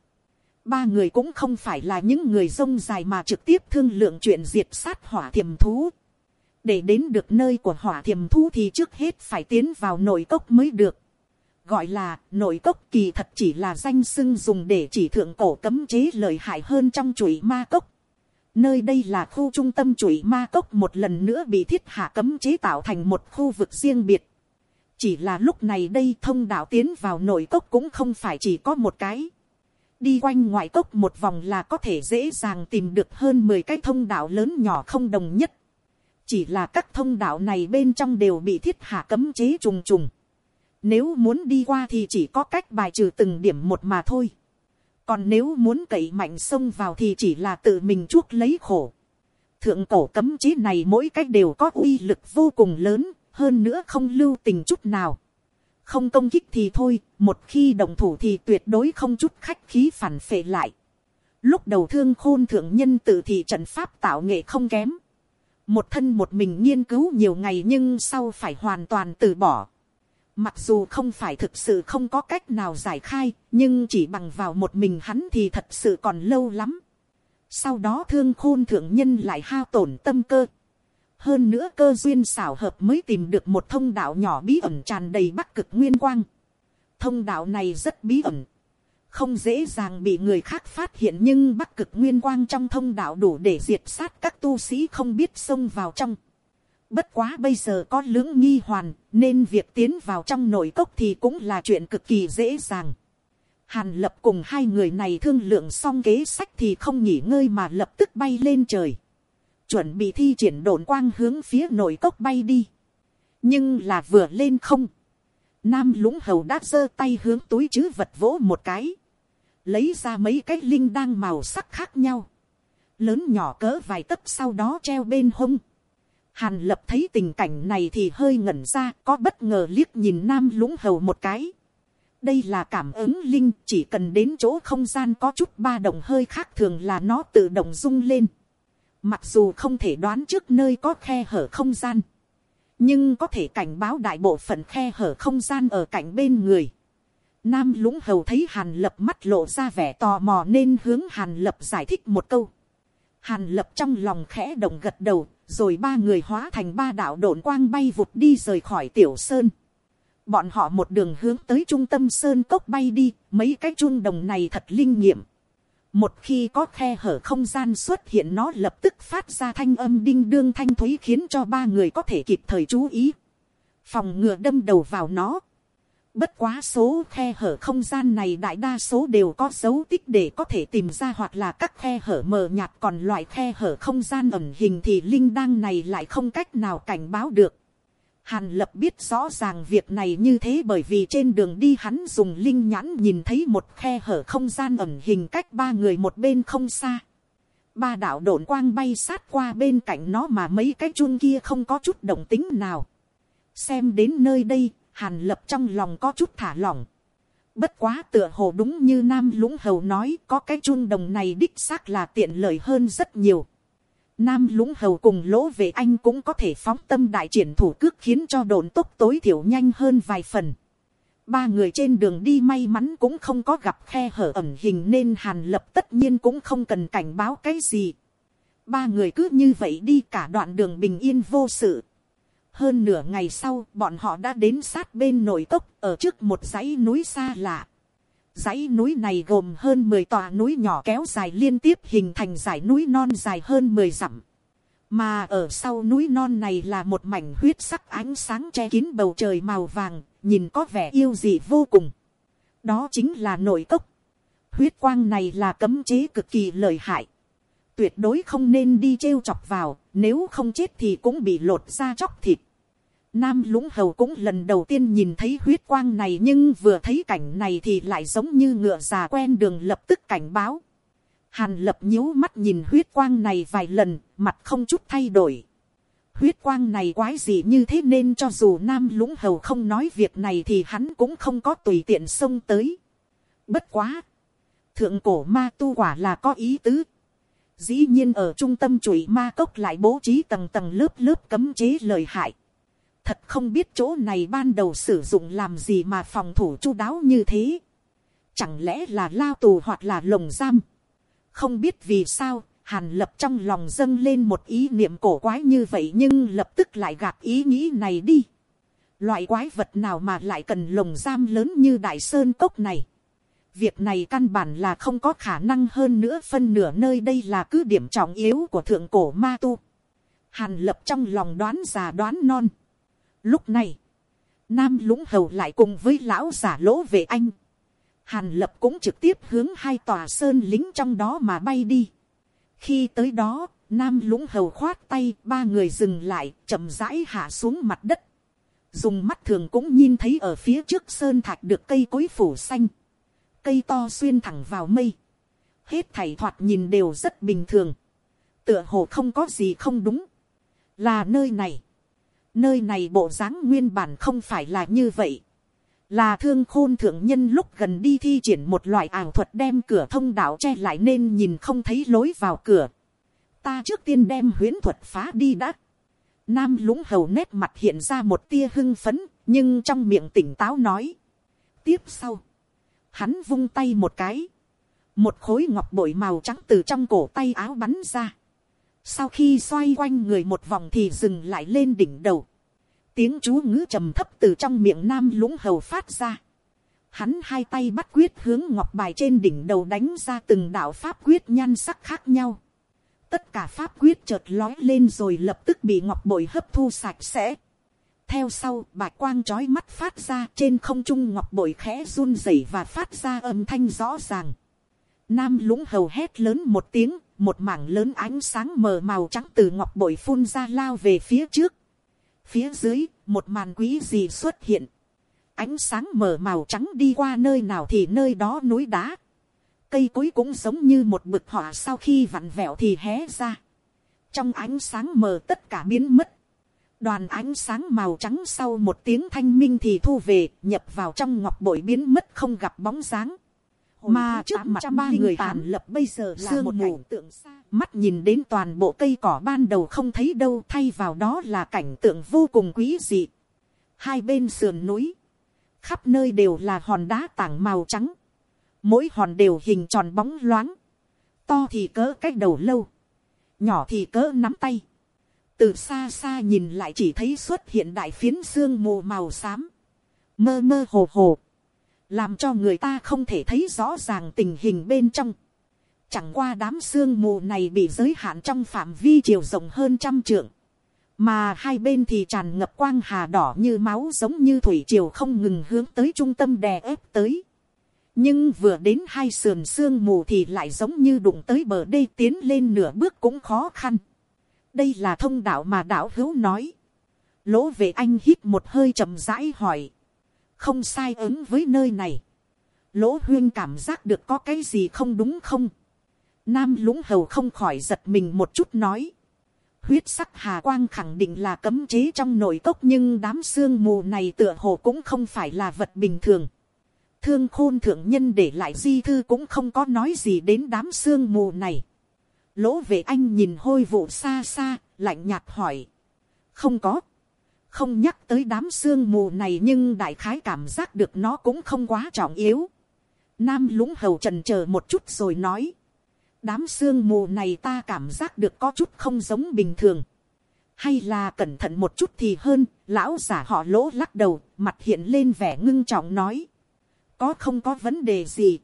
[SPEAKER 1] Ba người cũng không phải là những người rông dài mà trực tiếp thương lượng chuyện diệt sát hỏa thiềm thú. Để đến được nơi của hỏa thiềm thú thì trước hết phải tiến vào nội cốc mới được. Gọi là, nội cốc kỳ thật chỉ là danh xưng dùng để chỉ thượng cổ cấm chế lợi hại hơn trong chuỗi ma cốc. Nơi đây là khu trung tâm chuỗi ma cốc một lần nữa bị thiết hạ cấm chế tạo thành một khu vực riêng biệt. Chỉ là lúc này đây thông đạo tiến vào nội cốc cũng không phải chỉ có một cái. Đi quanh ngoại cốc một vòng là có thể dễ dàng tìm được hơn 10 cái thông đạo lớn nhỏ không đồng nhất. Chỉ là các thông đạo này bên trong đều bị thiết hạ cấm chế trùng trùng. Nếu muốn đi qua thì chỉ có cách bài trừ từng điểm một mà thôi còn nếu muốn cậy mạnh sông vào thì chỉ là tự mình chuốc lấy khổ. thượng cổ cấm chế này mỗi cách đều có uy lực vô cùng lớn, hơn nữa không lưu tình chút nào. không công kích thì thôi, một khi đồng thủ thì tuyệt đối không chút khách khí phản phệ lại. lúc đầu thương khôn thượng nhân tự thị trận pháp tạo nghệ không kém. một thân một mình nghiên cứu nhiều ngày nhưng sau phải hoàn toàn từ bỏ Mặc dù không phải thực sự không có cách nào giải khai, nhưng chỉ bằng vào một mình hắn thì thật sự còn lâu lắm. sau đó thương khôn thượng nhân lại hao tổn tâm cơ. hơn nữa cơ duyên xảo hợp mới tìm được một thông đạo nhỏ bí ẩn tràn đầy bắc cực nguyên quang. thông đạo này rất bí ẩn. không dễ dàng bị người khác phát hiện nhưng bắc cực nguyên quang trong thông đạo đủ để diệt sát các tu sĩ không biết xông vào trong. Bất quá bây giờ có lưỡng nghi hoàn, nên việc tiến vào trong nội cốc thì cũng là chuyện cực kỳ dễ dàng. Hàn lập cùng hai người này thương lượng xong kế sách thì không nghỉ ngơi mà lập tức bay lên trời. Chuẩn bị thi triển đồn quang hướng phía nội cốc bay đi. Nhưng là vừa lên không. Nam lũng hầu đã giơ tay hướng túi chứ vật vỗ một cái. Lấy ra mấy cái linh đang màu sắc khác nhau. Lớn nhỏ cỡ vài tấc sau đó treo bên hông. Hàn lập thấy tình cảnh này thì hơi ngẩn ra, có bất ngờ liếc nhìn nam lũng hầu một cái. Đây là cảm ứng linh, chỉ cần đến chỗ không gian có chút ba động hơi khác thường là nó tự động rung lên. Mặc dù không thể đoán trước nơi có khe hở không gian, nhưng có thể cảnh báo đại bộ phận khe hở không gian ở cạnh bên người. Nam lũng hầu thấy hàn lập mắt lộ ra vẻ tò mò nên hướng hàn lập giải thích một câu. Hàn lập trong lòng khẽ động gật đầu rồi ba người hóa thành ba đạo độn quang bay vụt đi rời khỏi tiểu sơn Bọn họ một đường hướng tới trung tâm sơn cốc bay đi, mấy cái chun đồng này thật linh nghiệm. Một khi có khe hở không gian xuất hiện nó lập tức phát ra thanh âm đinh đương thanh thúy khiến cho ba người có thể kịp thời chú ý. Phòng ngừa đâm đầu vào nó. Bất quá số khe hở không gian này đại đa số đều có dấu tích để có thể tìm ra hoặc là các khe hở mờ nhạt còn loại khe hở không gian ẩn hình thì linh đăng này lại không cách nào cảnh báo được. Hàn lập biết rõ ràng việc này như thế bởi vì trên đường đi hắn dùng linh nhãn nhìn thấy một khe hở không gian ẩn hình cách ba người một bên không xa. Ba đạo độn quang bay sát qua bên cạnh nó mà mấy cái chun kia không có chút động tính nào. Xem đến nơi đây, hàn lập trong lòng có chút thả lỏng. Bất quá tựa hồ đúng như Nam Lũng Hầu nói, có cái chun đồng này đích xác là tiện lợi hơn rất nhiều. Nam lũng hầu cùng lỗ về anh cũng có thể phóng tâm đại triển thủ cước khiến cho độn tốc tối thiểu nhanh hơn vài phần. Ba người trên đường đi may mắn cũng không có gặp khe hở ẩn hình nên hàn lập tất nhiên cũng không cần cảnh báo cái gì. Ba người cứ như vậy đi cả đoạn đường bình yên vô sự. Hơn nửa ngày sau bọn họ đã đến sát bên nội tốc ở trước một dãy núi xa lạ. Dãy núi này gồm hơn 10 tòa núi nhỏ kéo dài liên tiếp hình thành dải núi non dài hơn 10 dặm. Mà ở sau núi non này là một mảnh huyết sắc ánh sáng che kín bầu trời màu vàng, nhìn có vẻ yêu dị vô cùng. Đó chính là nội cốc. Huyết quang này là cấm chế cực kỳ lợi hại. Tuyệt đối không nên đi trêu chọc vào, nếu không chết thì cũng bị lột ra chóc thịt. Nam lũng hầu cũng lần đầu tiên nhìn thấy huyết quang này nhưng vừa thấy cảnh này thì lại giống như ngựa già quen đường lập tức cảnh báo. Hàn lập nhíu mắt nhìn huyết quang này vài lần, mặt không chút thay đổi. Huyết quang này quái gì như thế nên cho dù Nam lũng hầu không nói việc này thì hắn cũng không có tùy tiện xông tới. Bất quá. Thượng cổ ma tu quả là có ý tứ. Dĩ nhiên ở trung tâm chuỗi ma cốc lại bố trí tầng tầng lớp lớp cấm chế lời hại Thật không biết chỗ này ban đầu sử dụng làm gì mà phòng thủ chu đáo như thế. Chẳng lẽ là lao tù hoặc là lồng giam. Không biết vì sao, hàn lập trong lòng dâng lên một ý niệm cổ quái như vậy nhưng lập tức lại gạt ý nghĩ này đi. Loại quái vật nào mà lại cần lồng giam lớn như đại sơn cốc này. Việc này căn bản là không có khả năng hơn nữa phân nửa nơi đây là cứ điểm trọng yếu của thượng cổ ma tu. Hàn lập trong lòng đoán già đoán non. Lúc này, Nam lũng hầu lại cùng với lão giả lỗ về anh. Hàn lập cũng trực tiếp hướng hai tòa sơn lính trong đó mà bay đi. Khi tới đó, Nam lũng hầu khoát tay, ba người dừng lại, chậm rãi hạ xuống mặt đất. Dùng mắt thường cũng nhìn thấy ở phía trước sơn thạch được cây cối phủ xanh. Cây to xuyên thẳng vào mây. Hết thảy thoạt nhìn đều rất bình thường. Tựa hồ không có gì không đúng. Là nơi này Nơi này bộ dáng nguyên bản không phải là như vậy. Là thương khôn thượng nhân lúc gần đi thi triển một loại ảo thuật đem cửa thông đạo che lại nên nhìn không thấy lối vào cửa. Ta trước tiên đem huyến thuật phá đi đã. Nam lũng hầu nét mặt hiện ra một tia hưng phấn, nhưng trong miệng tỉnh táo nói. Tiếp sau, hắn vung tay một cái. một khối ngọc bội màu trắng từ trong cổ tay áo bắn ra, sau khi xoay quanh người một vòng thì dừng lại lên đỉnh đầu, tiếng chú ngữ trầm thấp từ trong miệng nam lũng hầu phát ra, hắn hai tay bắt quyết hướng ngọc bài trên đỉnh đầu đánh ra từng đạo pháp quyết nhan sắc khác nhau, tất cả pháp quyết chợt lói lên rồi lập tức bị ngọc bội hấp thu sạch sẽ theo sau bạch quang trói mắt phát ra trên không trung ngọc bội khẽ run rẩy và phát ra âm thanh rõ ràng. nam lũng hầu hét lớn một tiếng, một mảng lớn ánh sáng mờ màu trắng từ ngọc bội phun ra lao về phía trước. phía dưới, một màn quý gì xuất hiện. ánh sáng mờ màu trắng đi qua nơi nào thì nơi đó núi đá cây cối cũng giống như một bực họa sau khi vặn vẹo thì hé ra. Trong ánh sáng mờ tất cả biến mất. Đoàn ánh sáng màu trắng sau một tiếng thanh minh thì thu về, nhập vào trong ngọc bội biến mất không gặp bóng dáng. Mà trước mặt ba người tàn lập bây giờ là một cảnh tượng xa. Mắt nhìn đến toàn bộ cây cỏ ban đầu không thấy đâu thay vào đó là cảnh tượng vô cùng quý dị. Hai bên sườn núi. Khắp nơi đều là hòn đá tảng màu trắng mỗi hòn đều hình tròn bóng loáng, to thì cỡ cách đầu lâu, nhỏ thì cỡ nắm tay, từ xa xa nhìn lại chỉ thấy xuất hiện đại phiến xương mù màu xám, mơ mơ hồ hồ, làm cho người ta không thể thấy rõ ràng tình hình bên trong. Chẳng qua đám xương mù này bị giới hạn trong phạm vi chiều rộng hơn trăm trượng, mà hai bên thì tràn ngập quang hà đỏ như máu giống như thủy triều không ngừng hướng tới trung tâm đè ép tới nhưng vừa đến hai sườn sương mù thì lại giống như đụng tới bờ đê tiến lên nửa bước cũng khó khăn đây là thông đạo mà đạo hữu nói. lỗ về anh hít một hơi chậm rãi hỏi. không sai ứng với nơi này. lỗ huyên cảm giác được có cái gì không đúng không. nam lũng hầu không khỏi giật mình một chút nói. huyết sắc hà quang khẳng định là cấm chế trong nội cốc nhưng đám sương mù này tựa hồ cũng không phải là vật bình thường thương khôn thượng nhân để lại di thư cũng không có nói gì đến đám sương mù này lỗ về anh nhìn hôi vụ xa xa, lạnh nhạt hỏi. không có. không nhắc tới đám sương mù này nhưng đại khái cảm giác được nó cũng không quá trọng yếu. nam lũng hầu trần chờ một chút rồi nói. đám sương mù này ta cảm giác được có chút không giống bình thường. hay là cẩn thận một chút thì hơn, lão giả họ lỗ lắc đầu, mặt hiện lên vẻ ngưng trọng nói có không có vấn đề gì.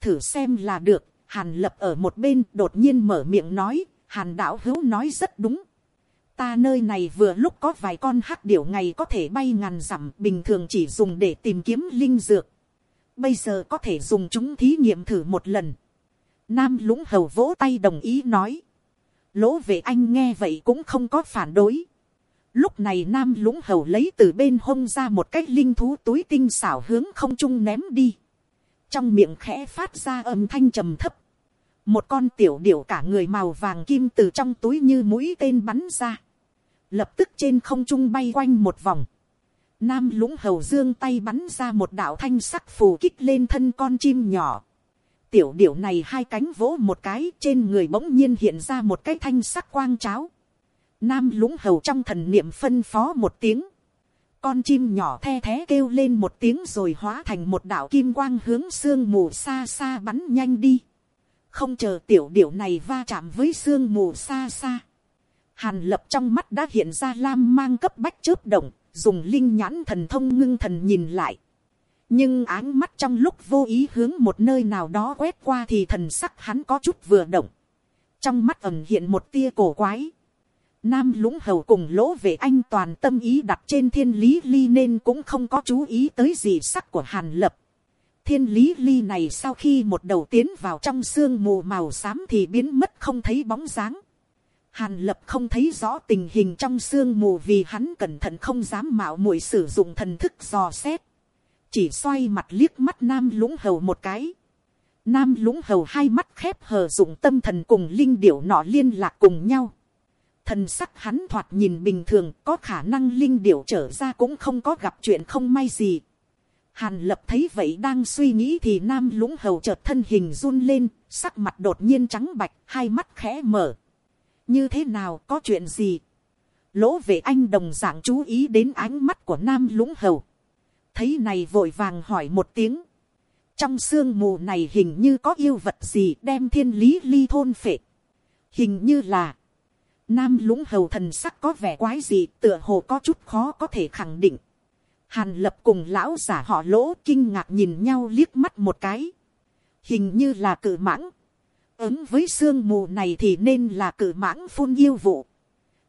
[SPEAKER 1] Thử xem là được, hàn lập ở một bên đột nhiên mở miệng nói, hàn đạo hữu nói rất đúng. Ta nơi này vừa lúc có vài con hắc điểu ngày có thể bay ngàn dặm bình thường chỉ dùng để tìm kiếm linh dược. Bây giờ có thể dùng chúng thí nghiệm thử một lần. Nam lũng hầu vỗ tay đồng ý nói. Lỗ về anh nghe vậy cũng không có phản đối. Lúc này nam lũng hầu lấy từ bên hông ra một cái linh thú túi tinh xảo hướng không trung ném đi. Trong miệng khẽ phát ra âm thanh trầm thấp. Một con tiểu điểu cả người màu vàng kim từ trong túi như mũi tên bắn ra. Lập tức trên không trung bay quanh một vòng. Nam lũng hầu dương tay bắn ra một đạo thanh sắc phù kích lên thân con chim nhỏ. Tiểu điểu này hai cánh vỗ một cái, trên người bỗng nhiên hiện ra một cái thanh sắc quang cháo Nam lũng hầu trong thần niệm phân phó một tiếng. Con chim nhỏ the thế kêu lên một tiếng rồi hóa thành một đạo kim quang hướng sương mù xa xa bắn nhanh đi. Không chờ tiểu điểu này va chạm với sương mù xa xa. Hàn lập trong mắt đã hiện ra lam mang cấp bách chớp động, dùng linh nhãn thần thông ngưng thần nhìn lại. Nhưng áng mắt trong lúc vô ý hướng một nơi nào đó quét qua thì thần sắc hắn có chút vừa động. Trong mắt ẩn hiện một tia cổ quái Nam lũng hầu cùng lỗ về anh toàn tâm ý đặt trên thiên lý ly nên cũng không có chú ý tới gì sắc của hàn lập. Thiên lý ly này sau khi một đầu tiến vào trong sương mù màu xám thì biến mất không thấy bóng dáng. Hàn lập không thấy rõ tình hình trong sương mù vì hắn cẩn thận không dám mạo muội sử dụng thần thức dò xét. Chỉ xoay mặt liếc mắt nam lũng hầu một cái. Nam lũng hầu hai mắt khép hờ dụng tâm thần cùng linh điểu nọ liên lạc cùng nhau thần sắc hắn thoạt nhìn bình thường có khả năng linh điểu trở ra cũng không có gặp chuyện không may gì. Hàn lập thấy vậy đang suy nghĩ thì nam lũng hầu chợt thân hình run lên, sắc mặt đột nhiên trắng bạch, hai mắt khẽ mở. Như thế nào có chuyện gì? Lỗ về anh đồng dạng chú ý đến ánh mắt của nam lũng hầu. Thấy này vội vàng hỏi một tiếng. trong sương mù này hình như có yêu vật gì đem thiên lý ly thôn phệ. hình như là, nam lũng hầu thần sắc có vẻ quái gì tựa hồ có chút khó có thể khẳng định. hàn lập cùng lão giả họ lỗ kinh ngạc nhìn nhau liếc mắt một cái. hình như là cự mãng. ứng với sương mù này thì nên là cự mãng phun yêu vụ.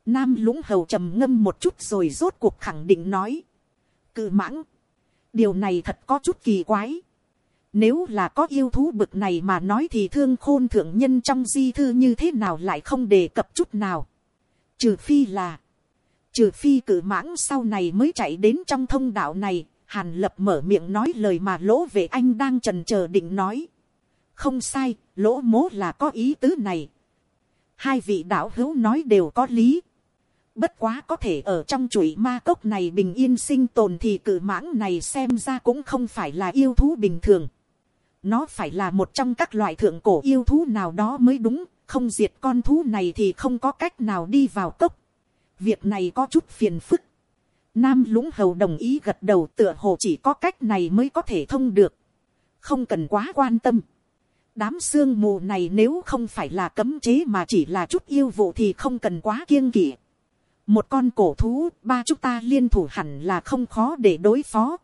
[SPEAKER 1] nam lũng hầu trầm ngâm một chút rồi rốt cuộc khẳng định nói. cự mãng. điều này thật có chút kỳ quái nếu là có yêu thú bực này mà nói thì thương khôn thượng nhân trong di thư như thế nào lại không đề cập chút nào. Trừ phi là, trừ phi cử mãng sau này mới chạy đến trong thông đạo này, hàn lập mở miệng nói lời mà lỗ về anh đang trần chờ định nói. Không sai, lỗ mố là có ý tứ này. Hai vị đạo hữu nói đều có lý. Bất quá có thể ở trong chuỗi ma cốc này bình yên sinh tồn thì cử mãng này xem ra cũng không phải là yêu thú bình thường. Nó phải là một trong các loại thượng cổ yêu thú nào đó mới đúng, không diệt con thú này thì không có cách nào đi vào cốc. Việc này có chút phiền phức. Nam lũng hầu đồng ý gật đầu tựa hồ chỉ có cách này mới có thể thông được. Không cần quá quan tâm. Đám sương mù này nếu không phải là cấm chế mà chỉ là chút yêu vụ thì không cần quá kiêng kỵ. Một con cổ thú, ba chúng ta liên thủ hẳn là không khó để đối phó.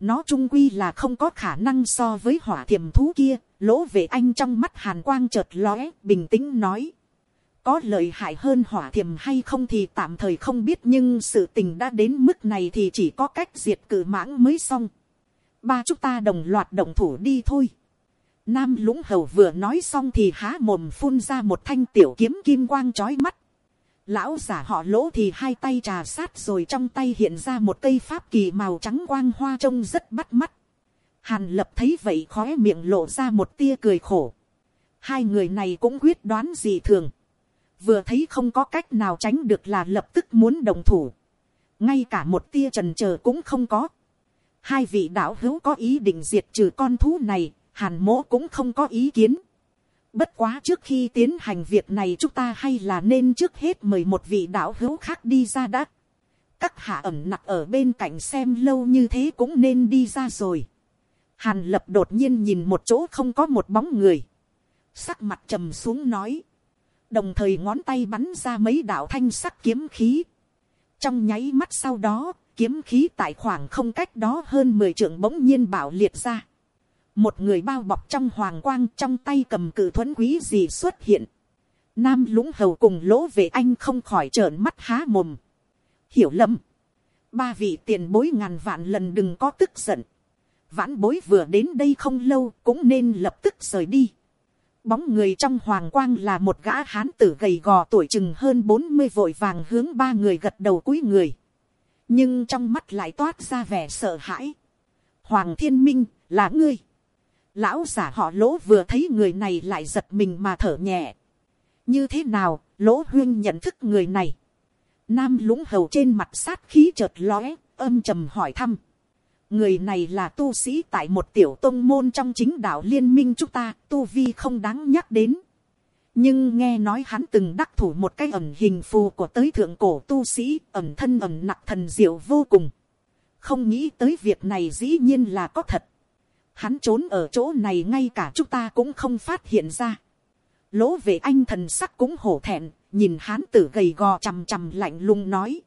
[SPEAKER 1] Nó trung quy là không có khả năng so với hỏa thiềm thú kia, lỗ về anh trong mắt hàn quang chợt lóe, bình tĩnh nói. Có lợi hại hơn hỏa thiềm hay không thì tạm thời không biết nhưng sự tình đã đến mức này thì chỉ có cách diệt cử mãng mới xong. Ba chúng ta đồng loạt động thủ đi thôi. Nam lũng hầu vừa nói xong thì há mồm phun ra một thanh tiểu kiếm kim quang chói mắt. Lão giả họ lỗ thì hai tay trà sát rồi trong tay hiện ra một cây pháp kỳ màu trắng quang hoa trông rất bắt mắt. Hàn lập thấy vậy khóe miệng lộ ra một tia cười khổ. Hai người này cũng quyết đoán gì thường. Vừa thấy không có cách nào tránh được là lập tức muốn đồng thủ. Ngay cả một tia trần chờ cũng không có. Hai vị đạo hữu có ý định diệt trừ con thú này, hàn mỗ cũng không có ý kiến. Bất quá trước khi tiến hành việc này chúng ta hay là nên trước hết mời một vị đạo hữu khác đi ra đã. Các hạ ẩm nặc ở bên cạnh xem lâu như thế cũng nên đi ra rồi. Hàn lập đột nhiên nhìn một chỗ không có một bóng người. Sắc mặt trầm xuống nói. Đồng thời ngón tay bắn ra mấy đạo thanh sắc kiếm khí. Trong nháy mắt sau đó, kiếm khí tại khoảng không cách đó hơn 10 trượng bỗng nhiên bảo liệt ra một người bao bọc trong hoàng quang trong tay cầm cử thuẫn quý gì xuất hiện. Nam lũng hầu cùng lỗ về anh không khỏi trợn mắt há mồm. Hiểu lầm. Ba vị tiền bối ngàn vạn lần đừng có tức giận. Vãn bối vừa đến đây không lâu cũng nên lập tức rời đi. Bóng người trong hoàng quang là một gã hán tử gầy gò tuổi chừng hơn 40 vội vàng hướng ba người gật đầu cúi người. Nhưng trong mắt lại toát ra vẻ sợ hãi. Hoàng thiên minh là ngươi Lão giả họ lỗ vừa thấy người này lại giật mình mà thở nhẹ. Như thế nào, lỗ huyên nhận thức người này. Nam lũng hầu trên mặt sát khí chợt lóe, âm trầm hỏi thăm. Người này là tu sĩ tại một tiểu tôn môn trong chính đạo liên minh chúng ta, tu vi không đáng nhắc đến. Nhưng nghe nói hắn từng đắc thủ một cái ẩn hình phù của tới thượng cổ tu sĩ, ẩn thân ẩn nặng thần diệu vô cùng. Không nghĩ tới việc này dĩ nhiên là có thật hắn trốn ở chỗ này ngay cả chúng ta cũng không phát hiện ra. lỗ về anh thần sắc cũng hổ thẹn, nhìn hắn tử gầy gò chằm chằm lạnh lùng nói.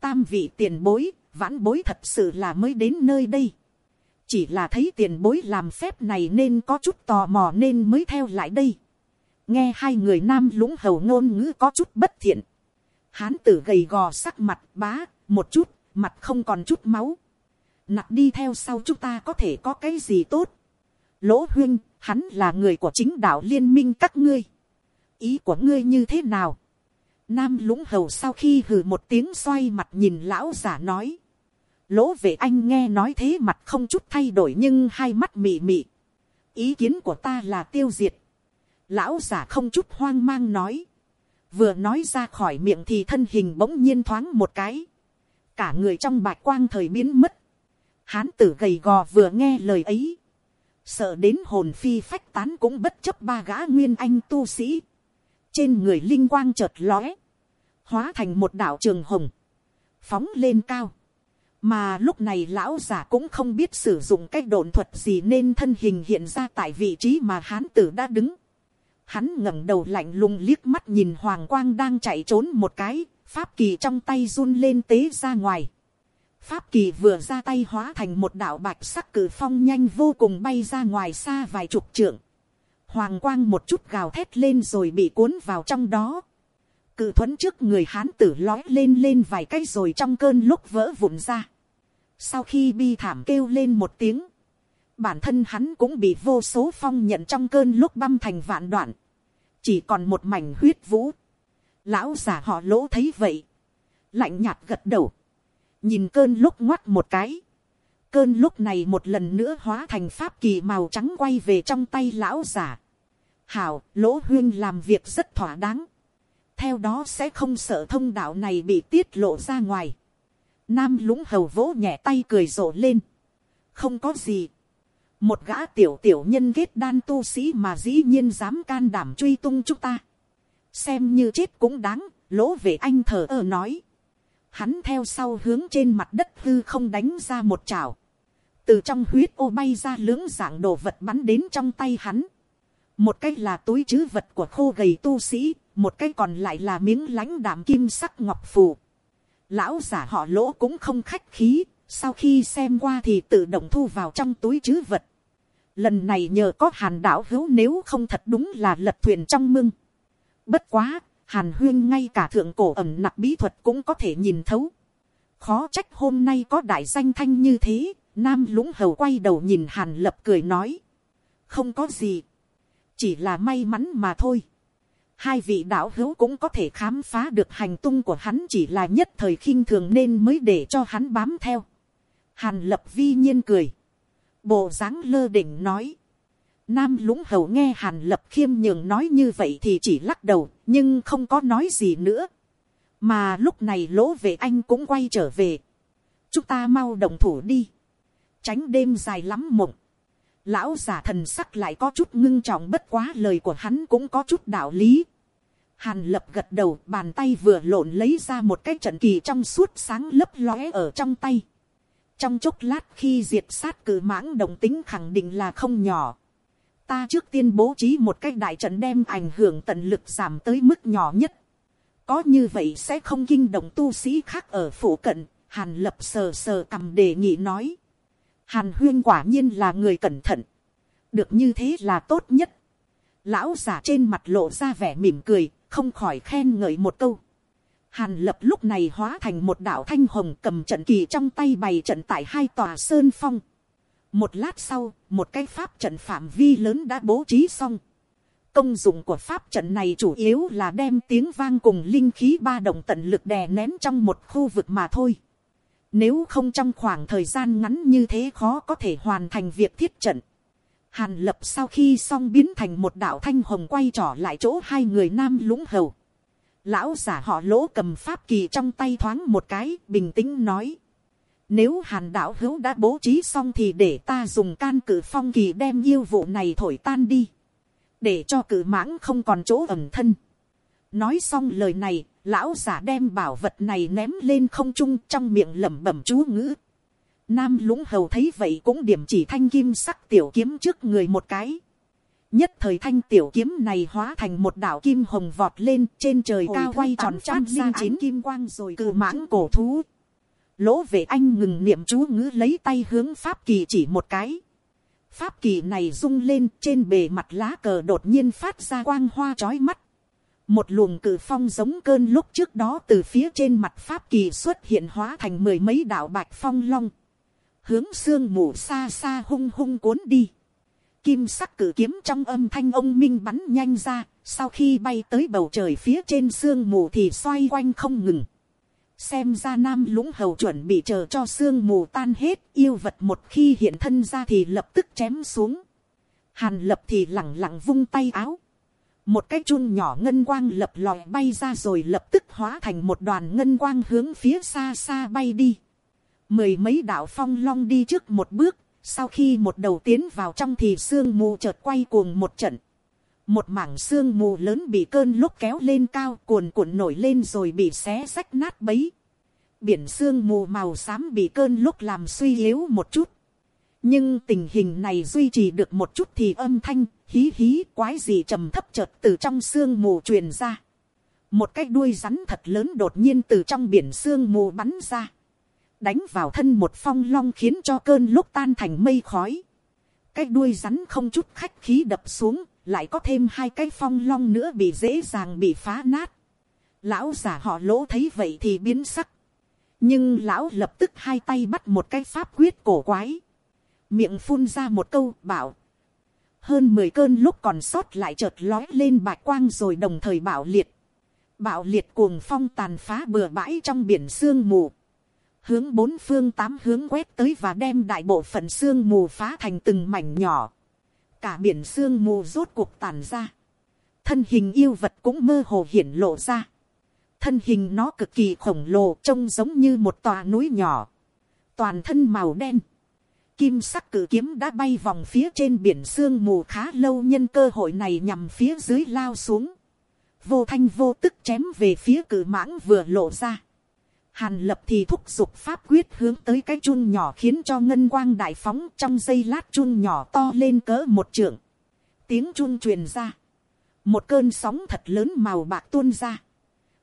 [SPEAKER 1] tam vị tiền bối, vãn bối thật sự là mới đến nơi đây. chỉ là thấy tiền bối làm phép này nên có chút tò mò nên mới theo lại đây. nghe hai người nam lũng hầu ngôn ngữ có chút bất thiện. hán tử gầy gò sắc mặt bá, một chút, mặt không còn chút máu nặc đi theo sau chúng ta có thể có cái gì tốt. lỗ huyên, hắn là người của chính đạo liên minh các ngươi. ý của ngươi như thế nào. nam lũng hầu sau khi hừ một tiếng xoay mặt nhìn lão giả nói lỗ về anh nghe nói thế mặt không chút thay đổi nhưng hai mắt mị mị. ý kiến của ta là tiêu diệt. lão giả không chút hoang mang nói. vừa nói ra khỏi miệng thì thân hình bỗng nhiên thoáng một cái. cả người trong bạch quang thời biến mất Hán tử gầy gò vừa nghe lời ấy. Sợ đến hồn phi phách tán cũng bất chấp ba gã nguyên anh tu sĩ. Trên người linh quang chợt lóe. Hóa thành một đảo trường hồng. Phóng lên cao mà lúc này lão giả cũng không biết sử dụng cái đồn thuật gì nên thân hình hiện ra tại vị trí mà hán tử đã đứng. Hắn ngẩng đầu lạnh lùng liếc mắt nhìn hoàng quang đang chạy trốn một cái, pháp kỳ trong tay run lên tế ra ngoài. Pháp kỳ vừa ra tay hóa thành một đạo bạch sắc cử phong nhanh vô cùng bay ra ngoài xa vài chục trượng. Hoàng quang một chút gào thét lên rồi bị cuốn vào trong đó. Cự thuẫn trước người hán tử lói lên lên vài cái rồi trong cơn lúc vỡ vụn ra. Sau khi bi thảm kêu lên một tiếng. Bản thân hắn cũng bị vô số phong nhận trong cơn lúc băm thành vạn đoạn. Chỉ còn một mảnh huyết vũ. Lão giả họ lỗ thấy vậy. Lạnh nhạt gật đầu. Nhìn cơn lúc ngoắt một cái. Cơn lúc này một lần nữa hóa thành pháp kỳ màu trắng quay về trong tay lão giả. Hảo, lỗ huyên làm việc rất thỏa đáng. Theo đó sẽ không sợ thông đạo này bị tiết lộ ra ngoài. Nam lũng hầu vỗ nhẹ tay cười rộ lên. Không có gì. Một gã tiểu tiểu nhân kết đan tu sĩ mà dĩ nhiên dám can đảm truy tung chúng ta. Xem như chết cũng đáng, lỗ về anh thờ ơ nói. Hắn theo sau hướng trên mặt đất hư không đánh ra một chảo. Từ trong huyết ô bay ra lưỡng dạng đồ vật bắn đến trong tay hắn. Một cái là túi chứ vật của khô gầy tu sĩ, một cái còn lại là miếng lãnh đạm kim sắc ngọc phù. Lão giả họ lỗ cũng không khách khí, sau khi xem qua thì tự động thu vào trong túi chứ vật. Lần này nhờ có hàn đảo hữu nếu không thật đúng là lật thuyền trong mưng. Bất quá, hàn huyên ngay cả thượng cổ ẩm nặc bí thuật cũng có thể nhìn thấu. Khó trách hôm nay có đại danh thanh như thế, nam lũng hầu quay đầu nhìn hàn lập cười nói. Không có gì, chỉ là may mắn mà thôi. Hai vị đạo hữu cũng có thể khám phá được hành tung của hắn chỉ là nhất thời khinh thường nên mới để cho hắn bám theo. Hàn lập vi nhiên cười. Bộ dáng lơ đỉnh nói. Nam lũng hầu nghe hàn lập khiêm nhường nói như vậy thì chỉ lắc đầu, nhưng không có nói gì nữa. Mà lúc này lỗ về anh cũng quay trở về. Chúng ta mau đồng thủ đi. Tránh đêm dài lắm mộng. Lão giả thần sắc lại có chút ngưng trọng bất quá lời của hắn cũng có chút đạo lý. Hàn lập gật đầu, bàn tay vừa lộn lấy ra một cái trận kỳ trong suốt sáng lấp lóe ở trong tay. Trong chốc lát khi diệt sát cử mãng đồng tính khẳng định là không nhỏ. Ta trước tiên bố trí một cái đại trận đem ảnh hưởng tận lực giảm tới mức nhỏ nhất. Có như vậy sẽ không kinh động tu sĩ khác ở phủ cận. Hàn lập sờ sờ cầm đề nghị nói. Hàn huyên quả nhiên là người cẩn thận. Được như thế là tốt nhất. Lão giả trên mặt lộ ra vẻ mỉm cười, không khỏi khen ngợi một câu. Hàn lập lúc này hóa thành một đạo thanh hồng cầm trận kỳ trong tay bày trận tại hai tòa sơn phong. Một lát sau, một cái pháp trận phạm vi lớn đã bố trí xong. Công dụng của pháp trận này chủ yếu là đem tiếng vang cùng linh khí ba động tận lực đè nén trong một khu vực mà thôi. Nếu không trong khoảng thời gian ngắn như thế khó có thể hoàn thành việc thiết trận. Hàn lập sau khi xong biến thành một đạo thanh hồng quay trở lại chỗ hai người nam lũng hầu. Lão giả họ lỗ cầm pháp kỳ trong tay thoáng một cái, bình tĩnh nói. Nếu hàn đạo hữu đã bố trí xong thì để ta dùng can cử phong kỳ đem yêu vụ này thổi tan đi. Để cho cử mãng không còn chỗ ẩm thân. Nói xong lời này, lão giả đem bảo vật này ném lên không trung trong miệng lẩm bẩm chú ngữ. Nam lũng hầu thấy vậy cũng điểm chỉ thanh kim sắc tiểu kiếm trước người một cái. Nhất thời thanh tiểu kiếm này hóa thành một đảo kim hồng vọt lên trên trời Hồi cao quay tròn trăm linh chín kim quang rồi cử mãng cổ thú. Lỗ về anh ngừng niệm chú ngữ lấy tay hướng pháp kỳ chỉ một cái. Pháp kỳ này rung lên trên bề mặt lá cờ đột nhiên phát ra quang hoa trói mắt. Một luồng cự phong giống cơn lúc trước đó từ phía trên mặt pháp kỳ xuất hiện hóa thành mười mấy đạo bạch phong long. Hướng sương mù xa xa hung hung cuốn đi. Kim sắc cử kiếm trong âm thanh ông minh bắn nhanh ra, sau khi bay tới bầu trời phía trên sương mù thì xoay quanh không ngừng. Xem ra nam lũng hầu chuẩn bị chờ cho sương mù tan hết, yêu vật một khi hiện thân ra thì lập tức chém xuống. Hàn lập thì lặng lặng vung tay áo. Một cái chun nhỏ ngân quang lập lòi bay ra rồi lập tức hóa thành một đoàn ngân quang hướng phía xa xa bay đi. Mười mấy đạo phong long đi trước một bước, sau khi một đầu tiến vào trong thì sương mù chợt quay cuồng một trận. Một mảng sương mù lớn bị cơn lúc kéo lên cao cuồn cuộn nổi lên rồi bị xé sách nát bấy. biển sương mù màu xám bị cơn lúc làm suy yếu một chút nhưng tình hình này duy trì được một chút thì âm thanh, hí hí, quái gì trầm thấp chợt từ trong sương mù truyền ra. một cái đuôi rắn thật lớn đột nhiên từ trong biển sương mù bắn ra. đánh vào thân một phong long khiến cho cơn lúc tan thành mây khói. cái đuôi rắn không chút khách khí đập xuống, lại có thêm hai cái phong long nữa bị dễ dàng bị phá nát. Lão giả họ lỗ thấy vậy thì biến sắc. Nhưng lão lập tức hai tay bắt một cái pháp quyết cổ quái. Miệng phun ra một câu, bảo. Hơn mười cơn lúc còn sót lại chợt lói lên bạch quang rồi đồng thời bảo liệt. Bảo liệt cuồng phong tàn phá bừa bãi trong biển sương mù. Hướng bốn phương tám hướng quét tới và đem đại bộ phận sương mù phá thành từng mảnh nhỏ cả biển sương mù rốt cuộc tàn ra. Thân hình yêu vật cũng mơ hồ hiển lộ ra. Thân hình nó cực kỳ khổng lồ trông giống như một tòa núi nhỏ. Toàn thân màu đen. Kim sắc cử kiếm đã bay vòng phía trên biển sương mù khá lâu, nhân cơ hội này nhằm phía dưới lao xuống. Vô thanh vô tức chém về phía cử mãng vừa lộ ra. Hàn lập thì thúc giục pháp quyết hướng tới cái chun nhỏ khiến cho ngân quang đại phóng trong giây lát chun nhỏ to lên cỡ một trượng. Tiếng chun truyền ra. Một cơn sóng thật lớn màu bạc tuôn ra.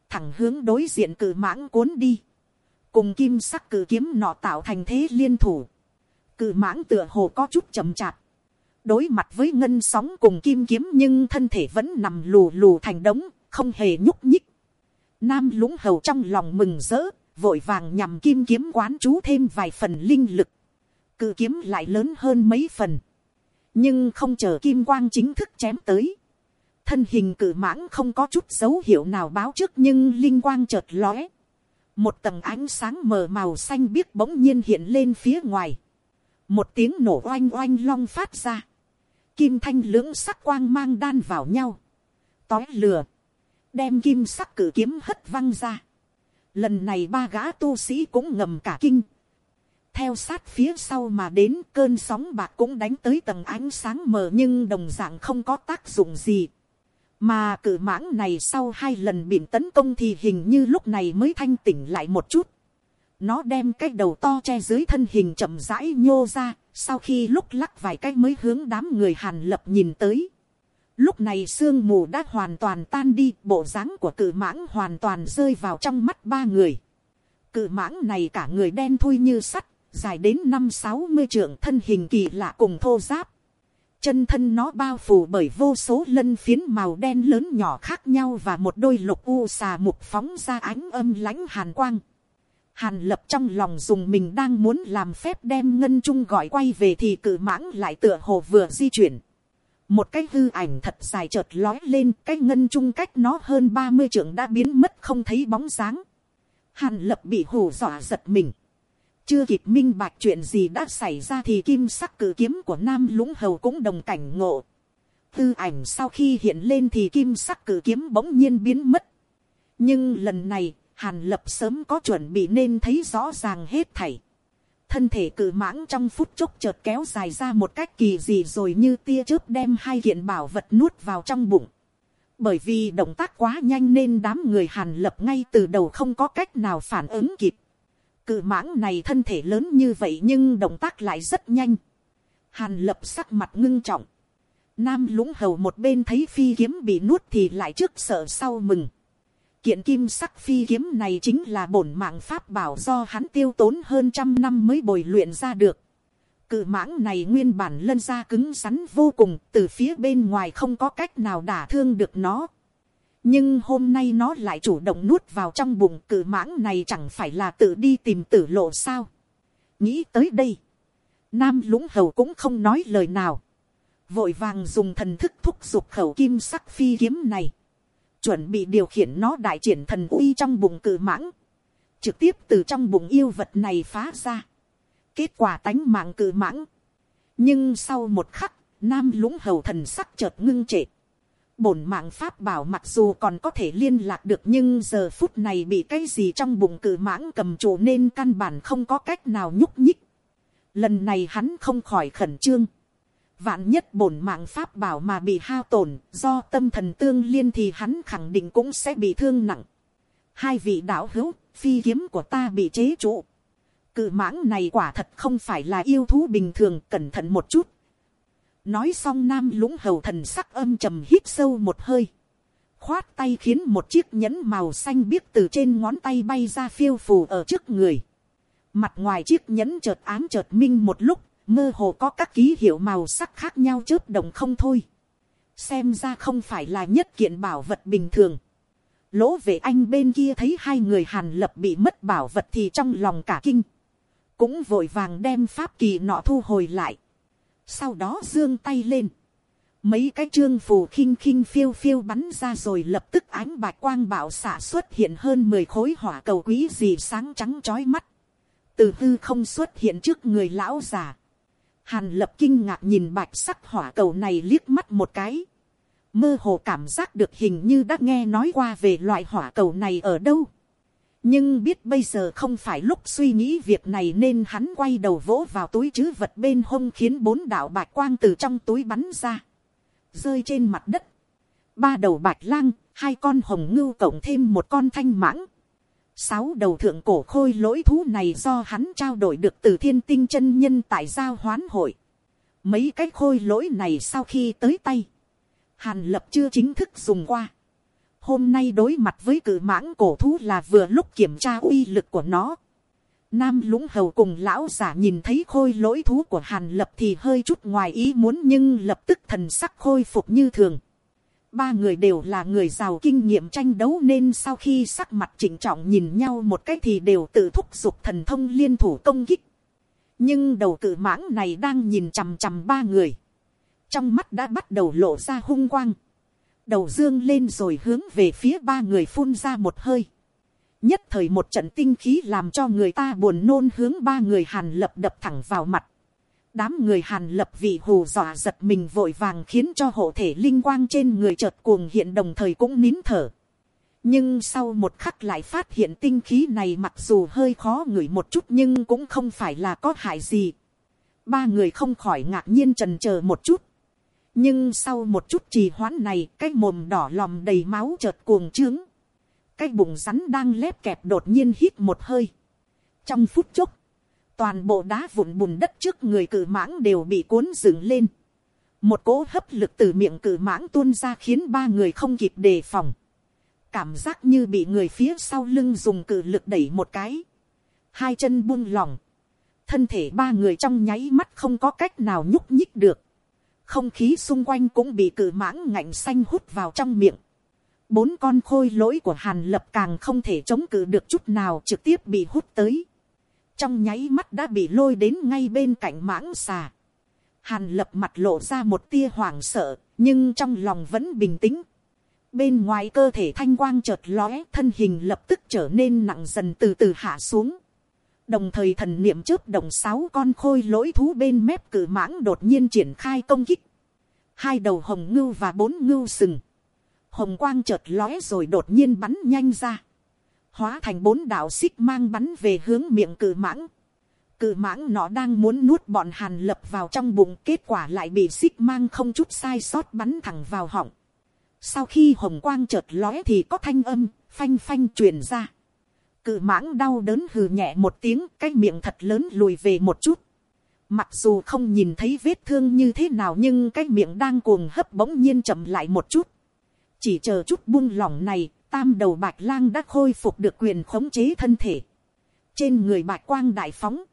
[SPEAKER 1] Thẳng hướng đối diện cử mãng cuốn đi. Cùng kim sắc cử kiếm nọ tạo thành thế liên thủ cự mãng tựa hồ có chút chậm chạp. Đối mặt với ngân sóng cùng kim kiếm nhưng thân thể vẫn nằm lù lù thành đống, không hề nhúc nhích. Nam lũng hầu trong lòng mừng rỡ, vội vàng nhằm kim kiếm quán chú thêm vài phần linh lực, cự kiếm lại lớn hơn mấy phần, nhưng không chờ kim quang chính thức chém tới, thân hình cự mãng không có chút dấu hiệu nào báo trước nhưng linh quang chợt lóe, một tầng ánh sáng mờ màu xanh biếc bỗng nhiên hiện lên phía ngoài, một tiếng nổ oanh oanh long phát ra, kim thanh lưỡng sắc quang mang đan vào nhau, tói lừa, đem kim sắc cử kiếm hất văng ra, Lần này ba gã tu sĩ cũng ngầm cả kinh. Theo sát phía sau mà đến cơn sóng bạc cũng đánh tới tầng ánh sáng mờ nhưng đồng dạng không có tác dụng gì. Mà cử mãng này sau hai lần bị tấn công thì hình như lúc này mới thanh tỉnh lại một chút. Nó đem cái đầu to che dưới thân hình chậm rãi nhô ra, sau khi lúc lắc vài cái mới hướng đám người hàn lập nhìn tới. Lúc này sương mù đã hoàn toàn tan đi, bộ dáng của cự mãng hoàn toàn rơi vào trong mắt ba người. Cự mãng này cả người đen thui như sắt, dài đến năm sáu mươi trượng thân hình kỳ lạ cùng thô giáp. Chân thân nó bao phủ bởi vô số lân phiến màu đen lớn nhỏ khác nhau và một đôi lục u xà mục phóng ra ánh âm lãnh hàn quang. Hàn lập trong lòng dùng mình đang muốn làm phép đem ngân trung gọi quay về thì cự mãng lại tựa hồ vừa di chuyển một cái hư ảnh thật dài chợt lói lên cái ngân trung cách nó hơn ba mươi đã biến mất không thấy bóng dáng. Hàn lập bị hù dọa giật mình. Chưa kịp minh bạch chuyện gì đã xảy ra thì kim sắc cử kiếm của nam lũng hầu cũng đồng cảnh ngộ. Hư ảnh sau khi hiện lên thì kim sắc cử kiếm bỗng nhiên biến mất. Nhưng lần này, hàn lập sớm có chuẩn bị nên thấy rõ ràng hết thảy thân thể cự mãng trong phút chốc chợt kéo dài ra một cách kỳ dị rồi như tia chớp đem hai kiện bảo vật nuốt vào trong bụng. Bởi vì động tác quá nhanh nên đám người hàn lập ngay từ đầu không có cách nào phản ứng kịp. Cự mãng này thân thể lớn như vậy nhưng động tác lại rất nhanh. Hàn lập sắc mặt ngưng trọng. Nam lũng hầu một bên thấy phi kiếm bị nuốt thì lại trước sợ sau mừng. Kiện kim sắc phi kiếm này chính là bổn mạng pháp bảo do hắn tiêu tốn hơn trăm năm mới bồi luyện ra được. Cự mãng này nguyên bản lân ra cứng rắn vô cùng, từ phía bên ngoài không có cách nào đả thương được nó. Nhưng hôm nay nó lại chủ động nuốt vào trong bụng cự mãng này chẳng phải là tự đi tìm tử lộ sao. Nghĩ tới đây. Nam lũng hầu cũng không nói lời nào. Vội vàng dùng thần thức thúc giục khẩu kim sắc phi kiếm này chuẩn bị điều khiển nó đại triển thần uy trong bụng cự mãng, trực tiếp từ trong bụng yêu vật này phá ra, kết quả tánh mạng cự mãng. nhưng sau một khắc, nam lũng hầu thần sắc chợt ngưng trệ. bổn mạng pháp bảo mặc dù còn có thể liên lạc được nhưng giờ phút này bị cái gì trong bụng cự mãng cầm trụ nên căn bản không có cách nào nhúc nhích. lần này hắn không khỏi khẩn trương vạn nhất bổn mạng pháp bảo mà bị hao tổn, do tâm thần tương liên thì hắn khẳng định cũng sẽ bị thương nặng. Hai vị đạo hữu, phi kiếm của ta bị chế trụ. Cự mãng này quả thật không phải là yêu thú bình thường, cẩn thận một chút. Nói xong nam lũng hầu thần sắc âm trầm hít sâu một hơi. Khoát tay khiến một chiếc nhẫn màu xanh biếc từ trên ngón tay bay ra phiêu phù ở trước người. Mặt ngoài chiếc nhẫn chợt ám chợt minh một lúc, mơ hồ có các ký hiệu màu sắc khác nhau chớp đồng không thôi. Xem ra không phải là nhất kiện bảo vật bình thường. Lỗ vệ anh bên kia thấy hai người hàn lập bị mất bảo vật thì trong lòng cả kinh. Cũng vội vàng đem pháp kỳ nọ thu hồi lại. Sau đó dương tay lên. Mấy cái trương phù khinh khinh phiêu phiêu bắn ra rồi lập tức ánh bạch quang bảo xạ xuất hiện hơn 10 khối hỏa cầu quý gì sáng trắng chói mắt. Từ hư không xuất hiện trước người lão già. Hàn lập kinh ngạc nhìn bạch sắc hỏa cầu này liếc mắt một cái. Mơ hồ cảm giác được hình như đã nghe nói qua về loại hỏa cầu này ở đâu. Nhưng biết bây giờ không phải lúc suy nghĩ việc này nên hắn quay đầu vỗ vào túi chứ vật bên hông khiến bốn đạo bạch quang từ trong túi bắn ra. Rơi trên mặt đất. Ba đầu bạch lang, hai con hồng ngưu cộng thêm một con thanh mãng. Sáu đầu thượng cổ khôi lỗi thú này do hắn trao đổi được từ thiên tinh chân nhân tại giao hoán hội. Mấy cái khôi lỗi này sau khi tới tay. Hàn lập chưa chính thức dùng qua. Hôm nay đối mặt với cử mãng cổ thú là vừa lúc kiểm tra uy lực của nó. Nam lũng hầu cùng lão giả nhìn thấy khôi lỗi thú của hàn lập thì hơi chút ngoài ý muốn nhưng lập tức thần sắc khôi phục như thường. Ba người đều là người giàu kinh nghiệm tranh đấu nên sau khi sắc mặt chỉnh trọng nhìn nhau một cách thì đều tự thúc giục thần thông liên thủ công kích. Nhưng đầu cự mãng này đang nhìn chằm chằm ba người. Trong mắt đã bắt đầu lộ ra hung quang. Đầu dương lên rồi hướng về phía ba người phun ra một hơi. Nhất thời một trận tinh khí làm cho người ta buồn nôn hướng ba người hàn lập đập thẳng vào mặt. Đám người hàn lập vì hù dọa giật mình vội vàng khiến cho hộ thể linh quang trên người chợt cuồng hiện đồng thời cũng nín thở. Nhưng sau một khắc lại phát hiện tinh khí này mặc dù hơi khó ngửi một chút nhưng cũng không phải là có hại gì. Ba người không khỏi ngạc nhiên trần chờ một chút. Nhưng sau một chút trì hoãn này, cái mồm đỏ lòm đầy máu chợt cuồng trướng. Cái bụng rắn đang lép kẹp đột nhiên hít một hơi. Trong phút chốc toàn bộ đá vụn bùn đất trước người cử mãng đều bị cuốn dựng lên. một cỗ hấp lực từ miệng cử mãng tuôn ra khiến ba người không kịp đề phòng. cảm giác như bị người phía sau lưng dùng cử lực đẩy một cái. hai chân buông lỏng. thân thể ba người trong nháy mắt không có cách nào nhúc nhích được. không khí xung quanh cũng bị cử mãng ngạnh xanh hút vào trong miệng. bốn con khôi lỗi của hàn lập càng không thể chống cự được chút nào trực tiếp bị hút tới trong nháy mắt đã bị lôi đến ngay bên cạnh mãng xà. Hàn lập mặt lộ ra một tia hoảng sợ, nhưng trong lòng vẫn bình tĩnh. Bên ngoài cơ thể thanh quang chợt lóe, thân hình lập tức trở nên nặng dần từ từ hạ xuống. Đồng thời thần niệm chớp đồng sáu con khôi lỗi thú bên mép cử mãng đột nhiên triển khai công kích. Hai đầu hồng ngưu và bốn ngưu sừng. Hồng quang chợt lóe rồi đột nhiên bắn nhanh ra hóa thành bốn đạo xích mang bắn về hướng miệng cự mãng. Cự mãng nó đang muốn nuốt bọn hàn lập vào trong bụng kết quả lại bị xích mang không chút sai sót bắn thẳng vào họng. Sau khi hồng quang chợt lóe thì có thanh âm, phanh phanh truyền ra. Cự mãng đau đớn hừ nhẹ một tiếng, cái miệng thật lớn lùi về một chút. Mặc dù không nhìn thấy vết thương như thế nào nhưng cái miệng đang cuồng hấp bỗng nhiên chậm lại một chút. Chỉ chờ chút buông lỏng này, tam đầu bạch lang đã khôi phục được quyền khống chế thân thể. Trên người bạch quang đại phóng.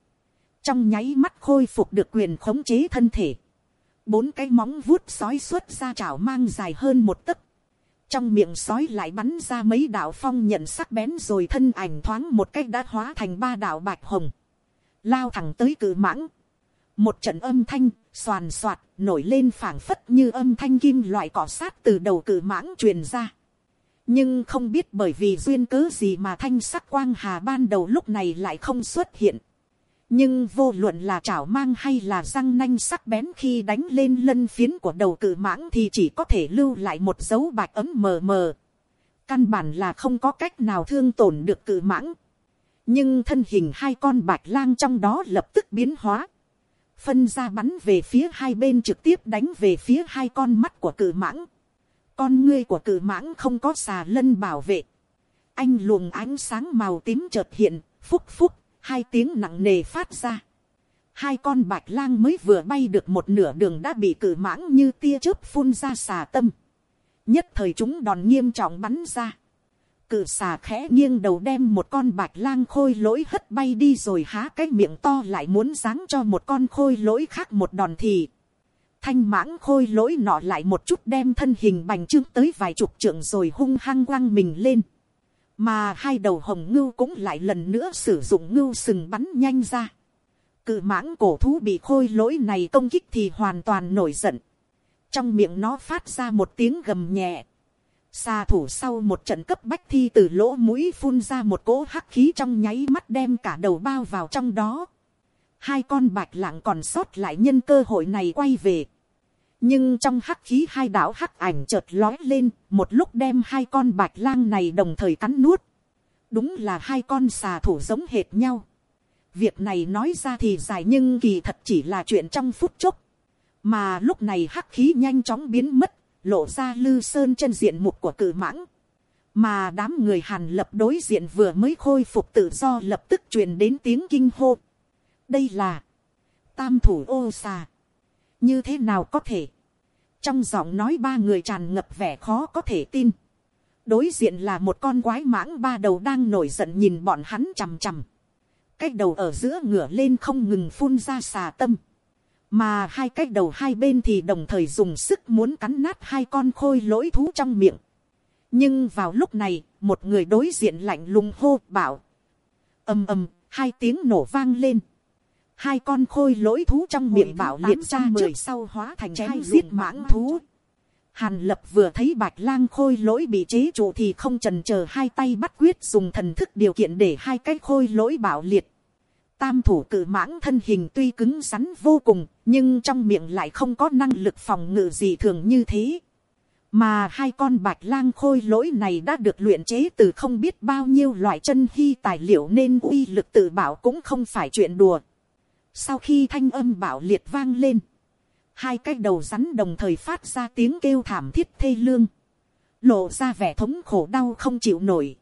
[SPEAKER 1] Trong nháy mắt khôi phục được quyền khống chế thân thể. Bốn cái móng vuốt sói xuất ra chảo mang dài hơn một tấc. Trong miệng sói lại bắn ra mấy đạo phong nhận sắc bén rồi thân ảnh thoáng một cách đã hóa thành ba đạo bạch hồng. Lao thẳng tới cử mãng. Một trận âm thanh, soàn soạt, nổi lên phảng phất như âm thanh kim loại cỏ sát từ đầu cử mãng truyền ra nhưng không biết bởi vì duyên cớ gì mà thanh sắc quang hà ban đầu lúc này lại không xuất hiện. nhưng vô luận là chảo mang hay là răng nanh sắc bén khi đánh lên lân phiến của đầu cự mãng thì chỉ có thể lưu lại một dấu bạch ấm mờ mờ. căn bản là không có cách nào thương tổn được cự mãng. nhưng thân hình hai con bạch lang trong đó lập tức biến hóa. phân ra bắn về phía hai bên trực tiếp đánh về phía hai con mắt của cự mãng con ngươi của cự mãng không có xà lân bảo vệ. anh luồng ánh sáng màu tím chợt hiện, phúc phúc, hai tiếng nặng nề phát ra. Hai con bạch lang mới vừa bay được một nửa đường đã bị cử mãng như tia chớp phun ra xà tâm. Nhất thời chúng đòn nghiêm trọng bắn ra. Cử xà khẽ nghiêng đầu đem một con bạch lang khôi lỗi hất bay đi rồi há cái miệng to lại muốn giáng cho một con khôi lỗi khác một đòn thì. Thanh mãng khôi lỗi nọ lại một chút đem thân hình bành trướng tới vài chục trượng rồi hung hăng quăng mình lên. Mà hai đầu hồng ngưu cũng lại lần nữa sử dụng ngưu sừng bắn nhanh ra. Cự mãng cổ thú bị khôi lỗi này công kích thì hoàn toàn nổi giận. Trong miệng nó phát ra một tiếng gầm nhẹ. Xà thủ sau một trận cấp bách thi từ lỗ mũi phun ra một cỗ hắc khí trong nháy mắt đem cả đầu bao vào trong đó. Hai con bạch lạng còn sót lại nhân cơ hội này quay về. Nhưng trong hắc khí hai đảo hắc ảnh chợt lói lên, một lúc đem hai con bạch lang này đồng thời cắn nuốt. Đúng là hai con xà thủ giống hệt nhau. Việc này nói ra thì dài nhưng kỳ thật chỉ là chuyện trong phút chốc. Mà lúc này hắc khí nhanh chóng biến mất, lộ ra lư sơn chân diện mục của cử mãng. Mà đám người hàn lập đối diện vừa mới khôi phục tự do lập tức truyền đến tiếng kinh hô. Đây là tam thủ ô xà. Như thế nào có thể? Trong giọng nói ba người tràn ngập vẻ khó có thể tin. Đối diện là một con quái mãng ba đầu đang nổi giận nhìn bọn hắn chằm chằm. Cái đầu ở giữa ngửa lên không ngừng phun ra xà tâm. Mà hai cái đầu hai bên thì đồng thời dùng sức muốn cắn nát hai con khôi lỗi thú trong miệng. Nhưng vào lúc này, một người đối diện lạnh lùng hô bảo. ầm ầm, hai tiếng nổ vang lên. Hai con khôi lỗi thú trong miệng bảo liệt ra mười sau hóa thành chém giết mãng thú. Hàn lập vừa thấy bạch lang khôi lỗi bị chế trụ thì không trần chờ hai tay bắt quyết dùng thần thức điều kiện để hai cái khôi lỗi bảo liệt. Tam thủ cử mãng thân hình tuy cứng rắn vô cùng, nhưng trong miệng lại không có năng lực phòng ngự gì thường như thế. Mà hai con bạch lang khôi lỗi này đã được luyện chế từ không biết bao nhiêu loại chân hy tài liệu nên uy lực tự bảo cũng không phải chuyện đùa. Sau khi thanh âm bảo liệt vang lên, hai cái đầu rắn đồng thời phát ra tiếng kêu thảm thiết thê lương, lộ ra vẻ thống khổ đau không chịu nổi.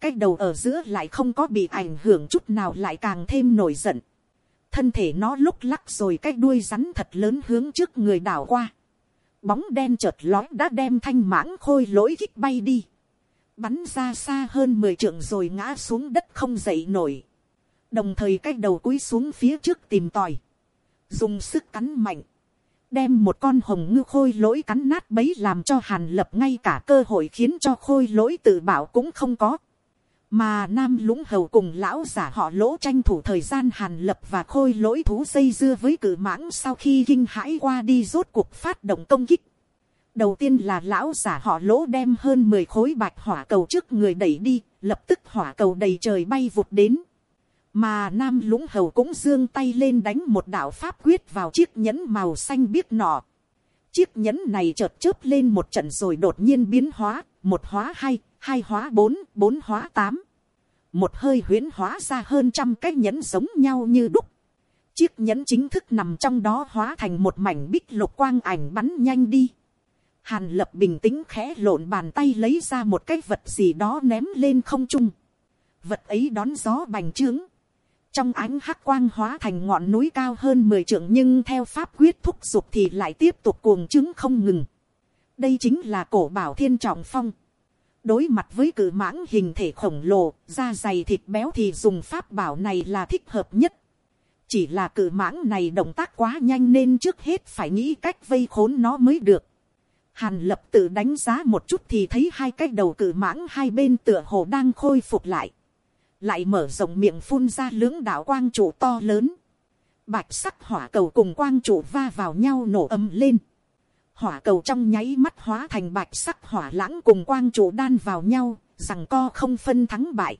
[SPEAKER 1] Cái đầu ở giữa lại không có bị ảnh hưởng chút nào lại càng thêm nổi giận. Thân thể nó lúc lắc rồi cái đuôi rắn thật lớn hướng trước người đảo qua. Bóng đen chợt lói đã đem thanh mãng khôi lỗi kích bay đi. Bắn ra xa hơn 10 trượng rồi ngã xuống đất không dậy nổi đồng thời cái đầu cúi xuống phía trước tìm tòi, dùng sức cắn mạnh, đem một con hồng ngư khôi lỗi cắn nát bấy làm cho hàn lập ngay cả cơ hội khiến cho khôi lỗi tự bảo cũng không có. mà nam lũng hầu cùng lão giả họ lỗ tranh thủ thời gian hàn lập và khôi lỗi thú dây dưa với cử mãng sau khi kinh hãi qua đi rốt cuộc phát động công kích. đầu tiên là lão giả họ lỗ đem hơn mười khối bạch hỏa cầu trước người đẩy đi, lập tức hỏa cầu đầy trời bay vụt đến mà nam lũng hầu cũng giương tay lên đánh một đạo pháp quyết vào chiếc nhẫn màu xanh biếc nọ. chiếc nhẫn này chợt chớp lên một trận rồi đột nhiên biến hóa, một hóa hai, hai hóa bốn, bốn hóa tám. một hơi huyễn hóa ra hơn trăm cái nhẫn giống nhau như đúc. chiếc nhẫn chính thức nằm trong đó hóa thành một mảnh bích lục quang ảnh bắn nhanh đi. Hàn lập bình tĩnh khẽ lộn bàn tay lấy ra một cái vật gì đó ném lên không trung. Vật ấy đón gió bành trướng trong ánh hắc quang hóa thành ngọn núi cao hơn mười trượng nhưng theo pháp quyết thúc giục thì lại tiếp tục cuồng chứng không ngừng. đây chính là cổ bảo thiên trọng phong. đối mặt với cử mãng hình thể khổng lồ, da dày thịt béo thì dùng pháp bảo này là thích hợp nhất. chỉ là cử mãng này động tác quá nhanh nên trước hết phải nghĩ cách vây khốn nó mới được. Hàn lập tự đánh giá một chút thì thấy hai cái đầu cử mãng hai bên tựa hồ đang khôi phục lại lại mở rộng miệng phun ra lưỡng đạo quang trụ to lớn, bạch sắc hỏa cầu cùng quang trụ va vào nhau nổ âm lên, hỏa cầu trong nháy mắt hóa thành bạch sắc hỏa lãng cùng quang trụ đan vào nhau, rằng co không phân thắng bại.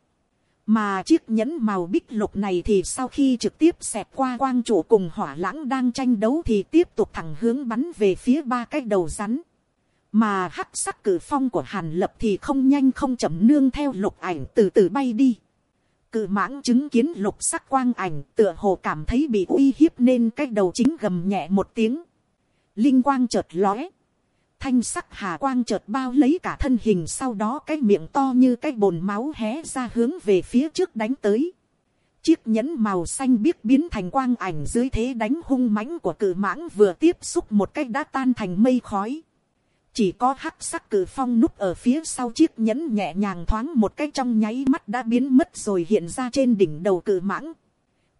[SPEAKER 1] Mà chiếc nhẫn màu bích lục này thì sau khi trực tiếp xẹp qua quang trụ cùng hỏa lãng đang tranh đấu thì tiếp tục thẳng hướng bắn về phía ba cái đầu rắn. Mà hắc sắc cử phong của hàn lập thì không nhanh không chậm nương theo lục ảnh từ từ bay đi. Cự mãng chứng kiến lục sắc quang ảnh, tựa hồ cảm thấy bị uy hiếp nên cái đầu chính gầm nhẹ một tiếng. Linh quang chợt lóe. thanh sắc hà quang chợt bao lấy cả thân hình sau đó cái miệng to như cái bồn máu hé ra hướng về phía trước đánh tới. Chiếc nhẫn màu xanh biếc biến thành quang ảnh dưới thế đánh hung mãnh của cự mãng vừa tiếp xúc một cách đã tan thành mây khói. Chỉ có hắc sắc cử phong núp ở phía sau chiếc nhẫn nhẹ nhàng thoáng một cách trong nháy mắt đã biến mất rồi hiện ra trên đỉnh đầu cử mãng.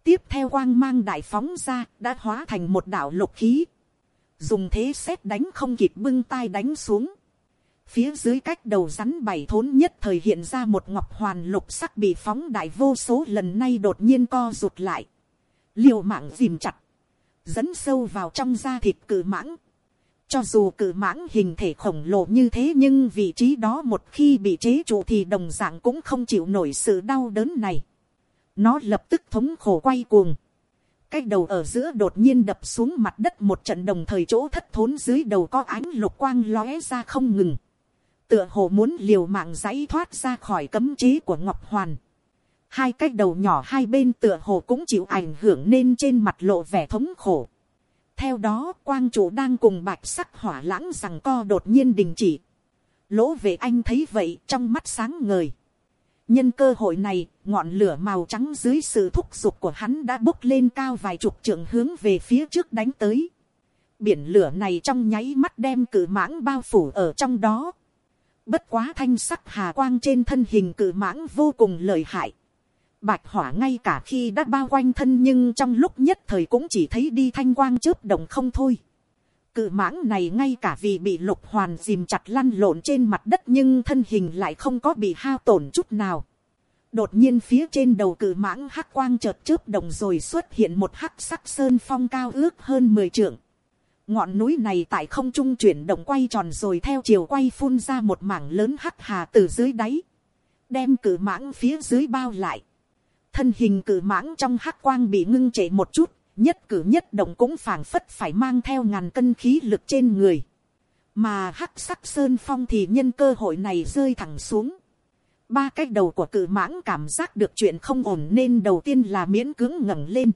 [SPEAKER 1] Tiếp theo quang mang đại phóng ra, đã hóa thành một đảo lục khí. Dùng thế xét đánh không kịp bưng tay đánh xuống Phía dưới cách đầu rắn bảy thốn nhất thời hiện ra một ngọc hoàn lục sắc bị phóng đại vô số lần nay đột nhiên co rụt lại. Liều mạng dìm chặt. Dẫn sâu vào trong da thịt cử mãng. Cho dù cự mãng hình thể khổng lồ như thế nhưng vị trí đó một khi bị chế trụ thì đồng dạng cũng không chịu nổi sự đau đớn này. Nó lập tức thống khổ quay cuồng. Cái đầu ở giữa đột nhiên đập xuống mặt đất một trận đồng thời chỗ thất thốn dưới đầu có ánh lục quang lóe ra không ngừng tựa hồ muốn liều mạng giấy thoát ra khỏi cấm chế của ngọc hoàn. hai cái đầu nhỏ hai bên tựa hồ cũng chịu ảnh hưởng nên trên mặt lộ vẻ thống khổ theo đó, quang chủ đang cùng bạch sắc hỏa lãng rằng co đột nhiên đình chỉ. lỗ về anh thấy vậy, trong mắt sáng ngời. nhân cơ hội này, ngọn lửa màu trắng dưới sự thúc giục của hắn đã bốc lên cao vài chục trượng hướng về phía trước đánh tới biển lửa này trong nháy mắt đem cử mãng bao phủ ở trong đó. Bất quá thanh sắc hà quang trên thân hình cự mãng vô cùng lợi hại. Bạch hỏa ngay cả khi đã bao quanh thân nhưng trong lúc nhất thời cũng chỉ thấy đi thanh quang chớp đồng không thôi. Cự mãng này ngay cả vì bị lục hoàn dìm chặt lăn lộn trên mặt đất nhưng thân hình lại không có bị hao tổn chút nào. Đột nhiên phía trên đầu cự mãng hắc quang chợt chớp đồng rồi xuất hiện một hắc sắc sơn phong cao ước hơn 10 trượng ngọn núi này tại không trung chuyển động quay tròn rồi theo chiều quay phun ra một mảng lớn hắc hà từ dưới đáy, đem cử mãng phía dưới bao lại thân hình cử mãng trong hắc quang bị ngưng trệ một chút, nhất cử nhất động cũng phảng phất phải mang theo ngàn cân khí lực trên người. mà hắc sắc sơn phong thì nhân cơ hội này rơi thẳng xuống. ba cái đầu của cử mãng cảm giác được chuyện không ổn nên đầu tiên là miễn cứng ngẩng lên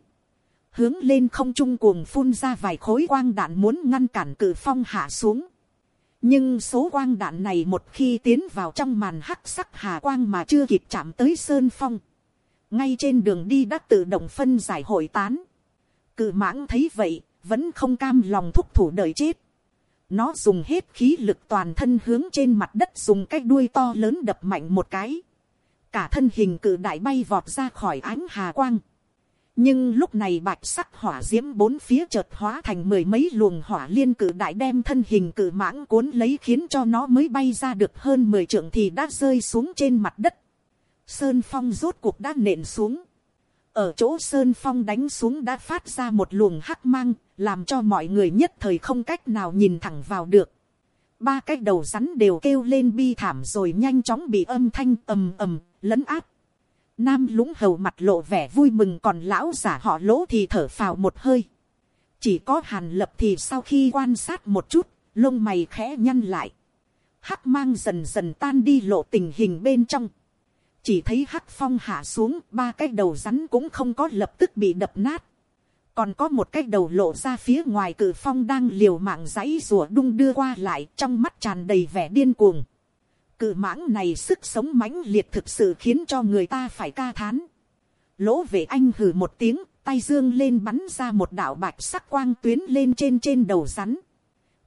[SPEAKER 1] hướng lên không trung cuồng phun ra vài khối quang đạn muốn ngăn cản cử phong hạ xuống. nhưng số quang đạn này một khi tiến vào trong màn hắc sắc hà quang mà chưa kịp chạm tới sơn phong, ngay trên đường đi đã tự động phân giải hội tán. Cự mãng thấy vậy, vẫn không cam lòng thúc thủ đợi chết. nó dùng hết khí lực toàn thân hướng trên mặt đất dùng cái đuôi to lớn đập mạnh một cái. cả thân hình cự đại bay vọt ra khỏi ánh hà quang nhưng lúc này bạch sắc hỏa diễm bốn phía chợt hóa thành mười mấy luồng hỏa liên cử đại đem thân hình cử mãng cuốn lấy khiến cho nó mới bay ra được hơn mười trượng thì đã rơi xuống trên mặt đất. Sơn phong rốt cuộc đã nện xuống. Ở chỗ Sơn phong đánh xuống đã phát ra một luồng hắc mang, làm cho mọi người nhất thời không cách nào nhìn thẳng vào được. Ba cái đầu rắn đều kêu lên bi thảm rồi nhanh chóng bị âm thanh ầm ầm, lấn áp Nam lũng hầu mặt lộ vẻ vui mừng còn lão giả họ lỗ thì thở phào một hơi. Chỉ có hàn lập thì sau khi quan sát một chút, lông mày khẽ nhăn lại. Hắc mang dần dần tan đi lộ tình hình bên trong. Chỉ thấy hắc phong hạ xuống, ba cái đầu rắn cũng không có lập tức bị đập nát. Còn có một cái đầu lộ ra phía ngoài cử phong đang liều mạng dãy rùa đung đưa qua lại trong mắt tràn đầy vẻ điên cuồng Cự mãng này sức sống mãnh liệt thực sự khiến cho người ta phải ca thán. Lỗ về anh hừ một tiếng, tay dương lên bắn ra một đạo bạch sắc quang tuyến lên trên trên đầu rắn.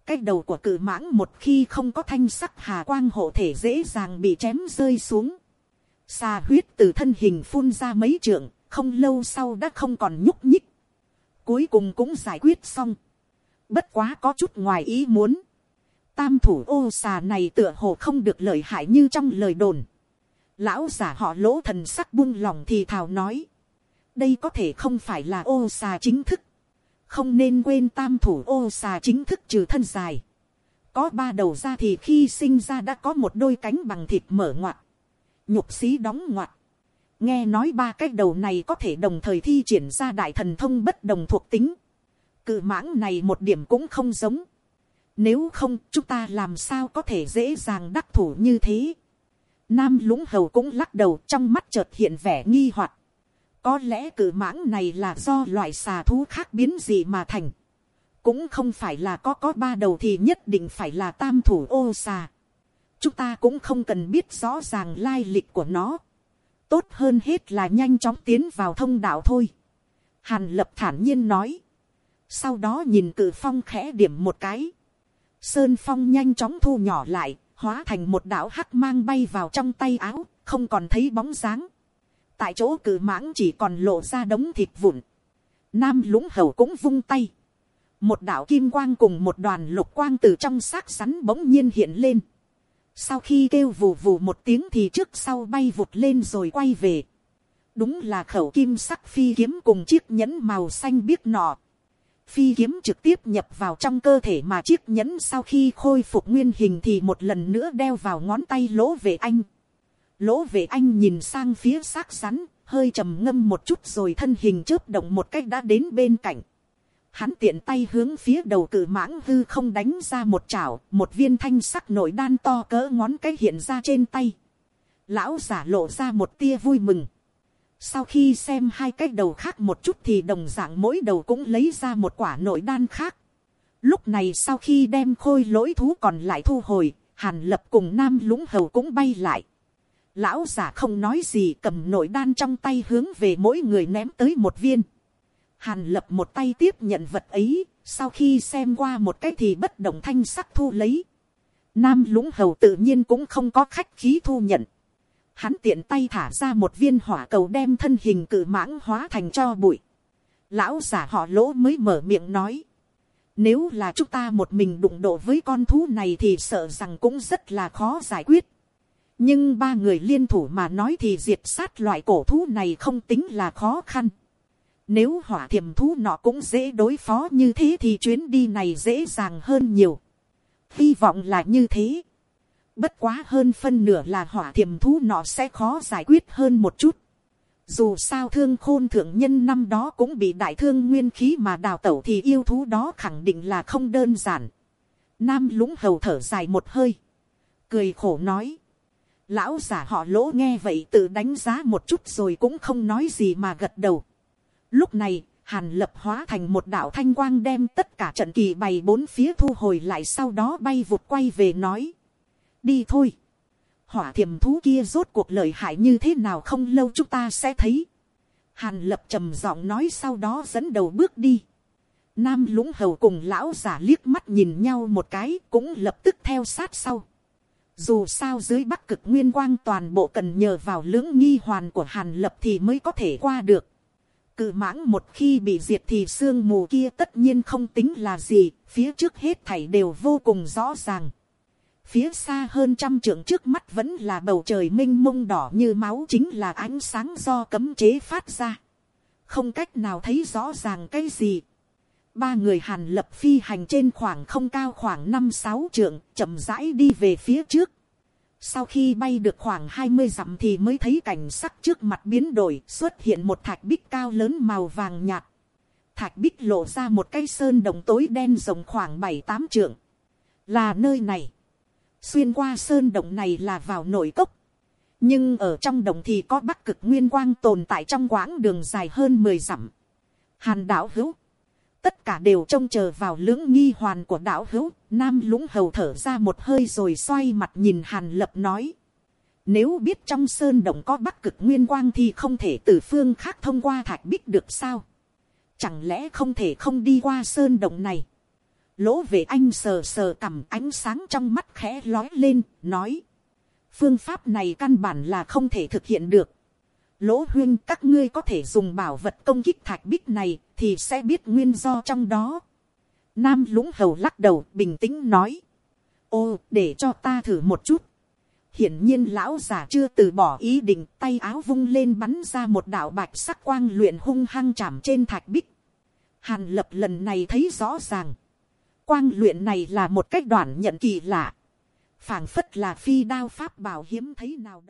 [SPEAKER 1] Cái đầu của cự mãng một khi không có thanh sắc hà quang hộ thể dễ dàng bị chém rơi xuống. Xà huyết từ thân hình phun ra mấy trượng, không lâu sau đã không còn nhúc nhích. Cuối cùng cũng giải quyết xong. Bất quá có chút ngoài ý muốn tam thủ ô xà này tựa hồ không được lợi hại như trong lời đồn. Lão giả họ lỗ thần sắc buông lòng thì thào nói. Đây có thể không phải là ô xà chính thức. Không nên quên tam thủ ô xà chính thức trừ thân dài. Có ba đầu ra thì khi sinh ra đã có một đôi cánh bằng thịt mở ngoặt. Nhục xí đóng ngoặt. Nghe nói ba cái đầu này có thể đồng thời thi triển ra đại thần thông bất đồng thuộc tính. Cự mãng này một điểm cũng không giống nếu không, chúng ta làm sao có thể dễ dàng đắc thủ như thế. Nam lũng hầu cũng lắc đầu trong mắt chợt hiện vẻ nghi hoặc. Có lẽ cử mãng này là do loại xà thú khác biến gì mà thành. cũng không phải là có có ba đầu thì nhất định phải là tam thủ ô xà chúng ta cũng không cần biết rõ ràng lai lịch của nó. tốt hơn hết là nhanh chóng tiến vào thông đạo thôi. hàn lập thản nhiên nói. sau đó nhìn cử phong khẽ điểm một cái. sơn phong nhanh chóng thu nhỏ lại, hóa thành một đạo hắc mang bay vào trong tay áo, không còn thấy bóng dáng. tại chỗ cử mãng chỉ còn lộ ra đống thịt vụn. nam lũng hầu cũng vung tay một đạo kim quang cùng một đoàn lục quang từ trong xác sắn bỗng nhiên hiện lên. Sau khi kêu vù vù một tiếng thì trước sau bay vụt lên rồi quay về. Đúng là khẩu kim sắc phi kiếm cùng chiếc nhẫn màu xanh biếc nọ. Phi kiếm trực tiếp nhập vào trong cơ thể mà chiếc nhẫn sau khi khôi phục nguyên hình thì một lần nữa đeo vào ngón tay lỗ vệ anh. Lỗ vệ anh nhìn sang phía xác sắn, hơi trầm ngâm một chút rồi thân hình chớp động một cách đã đến bên cạnh Hắn tiện tay hướng phía đầu cử mãng hư không đánh ra một chảo, một viên thanh sắc nổi đan to cỡ ngón cái hiện ra trên tay. Lão giả lộ ra một tia vui mừng. Sau khi xem hai cái đầu khác một chút thì đồng dạng mỗi đầu cũng lấy ra một quả nội đan khác. Lúc này sau khi đem khôi lỗi thú còn lại thu hồi, hàn lập cùng nam lũng hầu cũng bay lại. Lão giả không nói gì cầm nội đan trong tay hướng về mỗi người ném tới một viên. Hàn lập một tay tiếp nhận vật ấy, sau khi xem qua một cái thì bất động thanh sắc thu lấy. Nam lũng hầu tự nhiên cũng không có khách khí thu nhận. Hắn tiện tay thả ra một viên hỏa cầu đem thân hình cử mãng hóa thành cho bụi. Lão giả họ lỗ mới mở miệng nói. Nếu là chúng ta một mình đụng độ với con thú này thì sợ rằng cũng rất là khó giải quyết. Nhưng ba người liên thủ mà nói thì diệt sát loại cổ thú này không tính là khó khăn. Nếu hỏa thiểm thú nọ cũng dễ đối phó như thế thì chuyến đi này dễ dàng hơn nhiều. Hy vọng là như thế. Bất quá hơn phân nửa là hỏa thiểm thú nọ sẽ khó giải quyết hơn một chút. Dù sao thương khôn thượng nhân năm đó cũng bị đại thương nguyên khí mà đào tẩu thì yêu thú đó khẳng định là không đơn giản. Nam lũng hầu thở dài một hơi. Cười khổ nói. Lão giả họ lỗ nghe vậy tự đánh giá một chút rồi cũng không nói gì mà gật đầu. Lúc này, hàn lập hóa thành một đạo thanh quang đem tất cả trận kỳ bày bốn phía thu hồi lại sau đó bay vụt quay về nói. Đi thôi. Hỏa thiểm thú kia rốt cuộc lợi hại như thế nào không lâu chúng ta sẽ thấy. Hàn lập trầm giọng nói sau đó dẫn đầu bước đi. Nam lũng hầu cùng lão giả liếc mắt nhìn nhau một cái cũng lập tức theo sát sau. Dù sao dưới bắc cực nguyên quang toàn bộ cần nhờ vào lưỡng nghi hoàn của hàn lập thì mới có thể qua được. Cự mãng một khi bị diệt thì sương mù kia tất nhiên không tính là gì, phía trước hết thảy đều vô cùng rõ ràng. Phía xa hơn trăm trượng trước mắt vẫn là bầu trời minh mông đỏ như máu chính là ánh sáng do cấm chế phát ra. Không cách nào thấy rõ ràng cái gì. Ba người hàn lập phi hành trên khoảng không cao khoảng năm sáu trượng, chậm rãi đi về phía trước. Sau khi bay được khoảng hai mươi dặm thì mới thấy cảnh sắc trước mặt biến đổi xuất hiện một thạch bích cao lớn màu vàng nhạt. Thạch bích lộ ra một cây sơn đồng tối đen rộng khoảng bảy tám trượng. Là nơi này. Xuyên qua sơn đồng này là vào nội cốc. Nhưng ở trong đồng thì có bắc cực nguyên quang tồn tại trong quãng đường dài hơn mười dặm. Hàn đảo hữu tất cả đều trông chờ vào lưỡng nghi hoàn của đảo hữu, nam lũng hầu thở ra một hơi rồi xoay mặt nhìn hàn lập nói. Nếu biết trong sơn động có bắc cực nguyên quang thì không thể từ phương khác thông qua thạch bích được sao? Chẳng lẽ không thể không đi qua sơn động này? Lỗ về anh sờ sờ cầm ánh sáng trong mắt khẽ lói lên, nói. Phương pháp này căn bản là không thể thực hiện được lỗ huyên các ngươi có thể dùng bảo vật công kích thạch bích này thì sẽ biết nguyên do trong đó. Nam lũng hầu lắc đầu, bình tĩnh nói. ô, để cho ta thử một chút. hiển nhiên lão già chưa từ bỏ ý định, tay áo vung lên bắn ra một đạo bạch sắc quang luyện hung hăng chạm trên thạch bích. hàn lập lần này thấy rõ ràng. quang luyện này là một cách đoạn nhận kỳ lạ. phảng phất là phi đao pháp bảo hiếm thấy nào đó.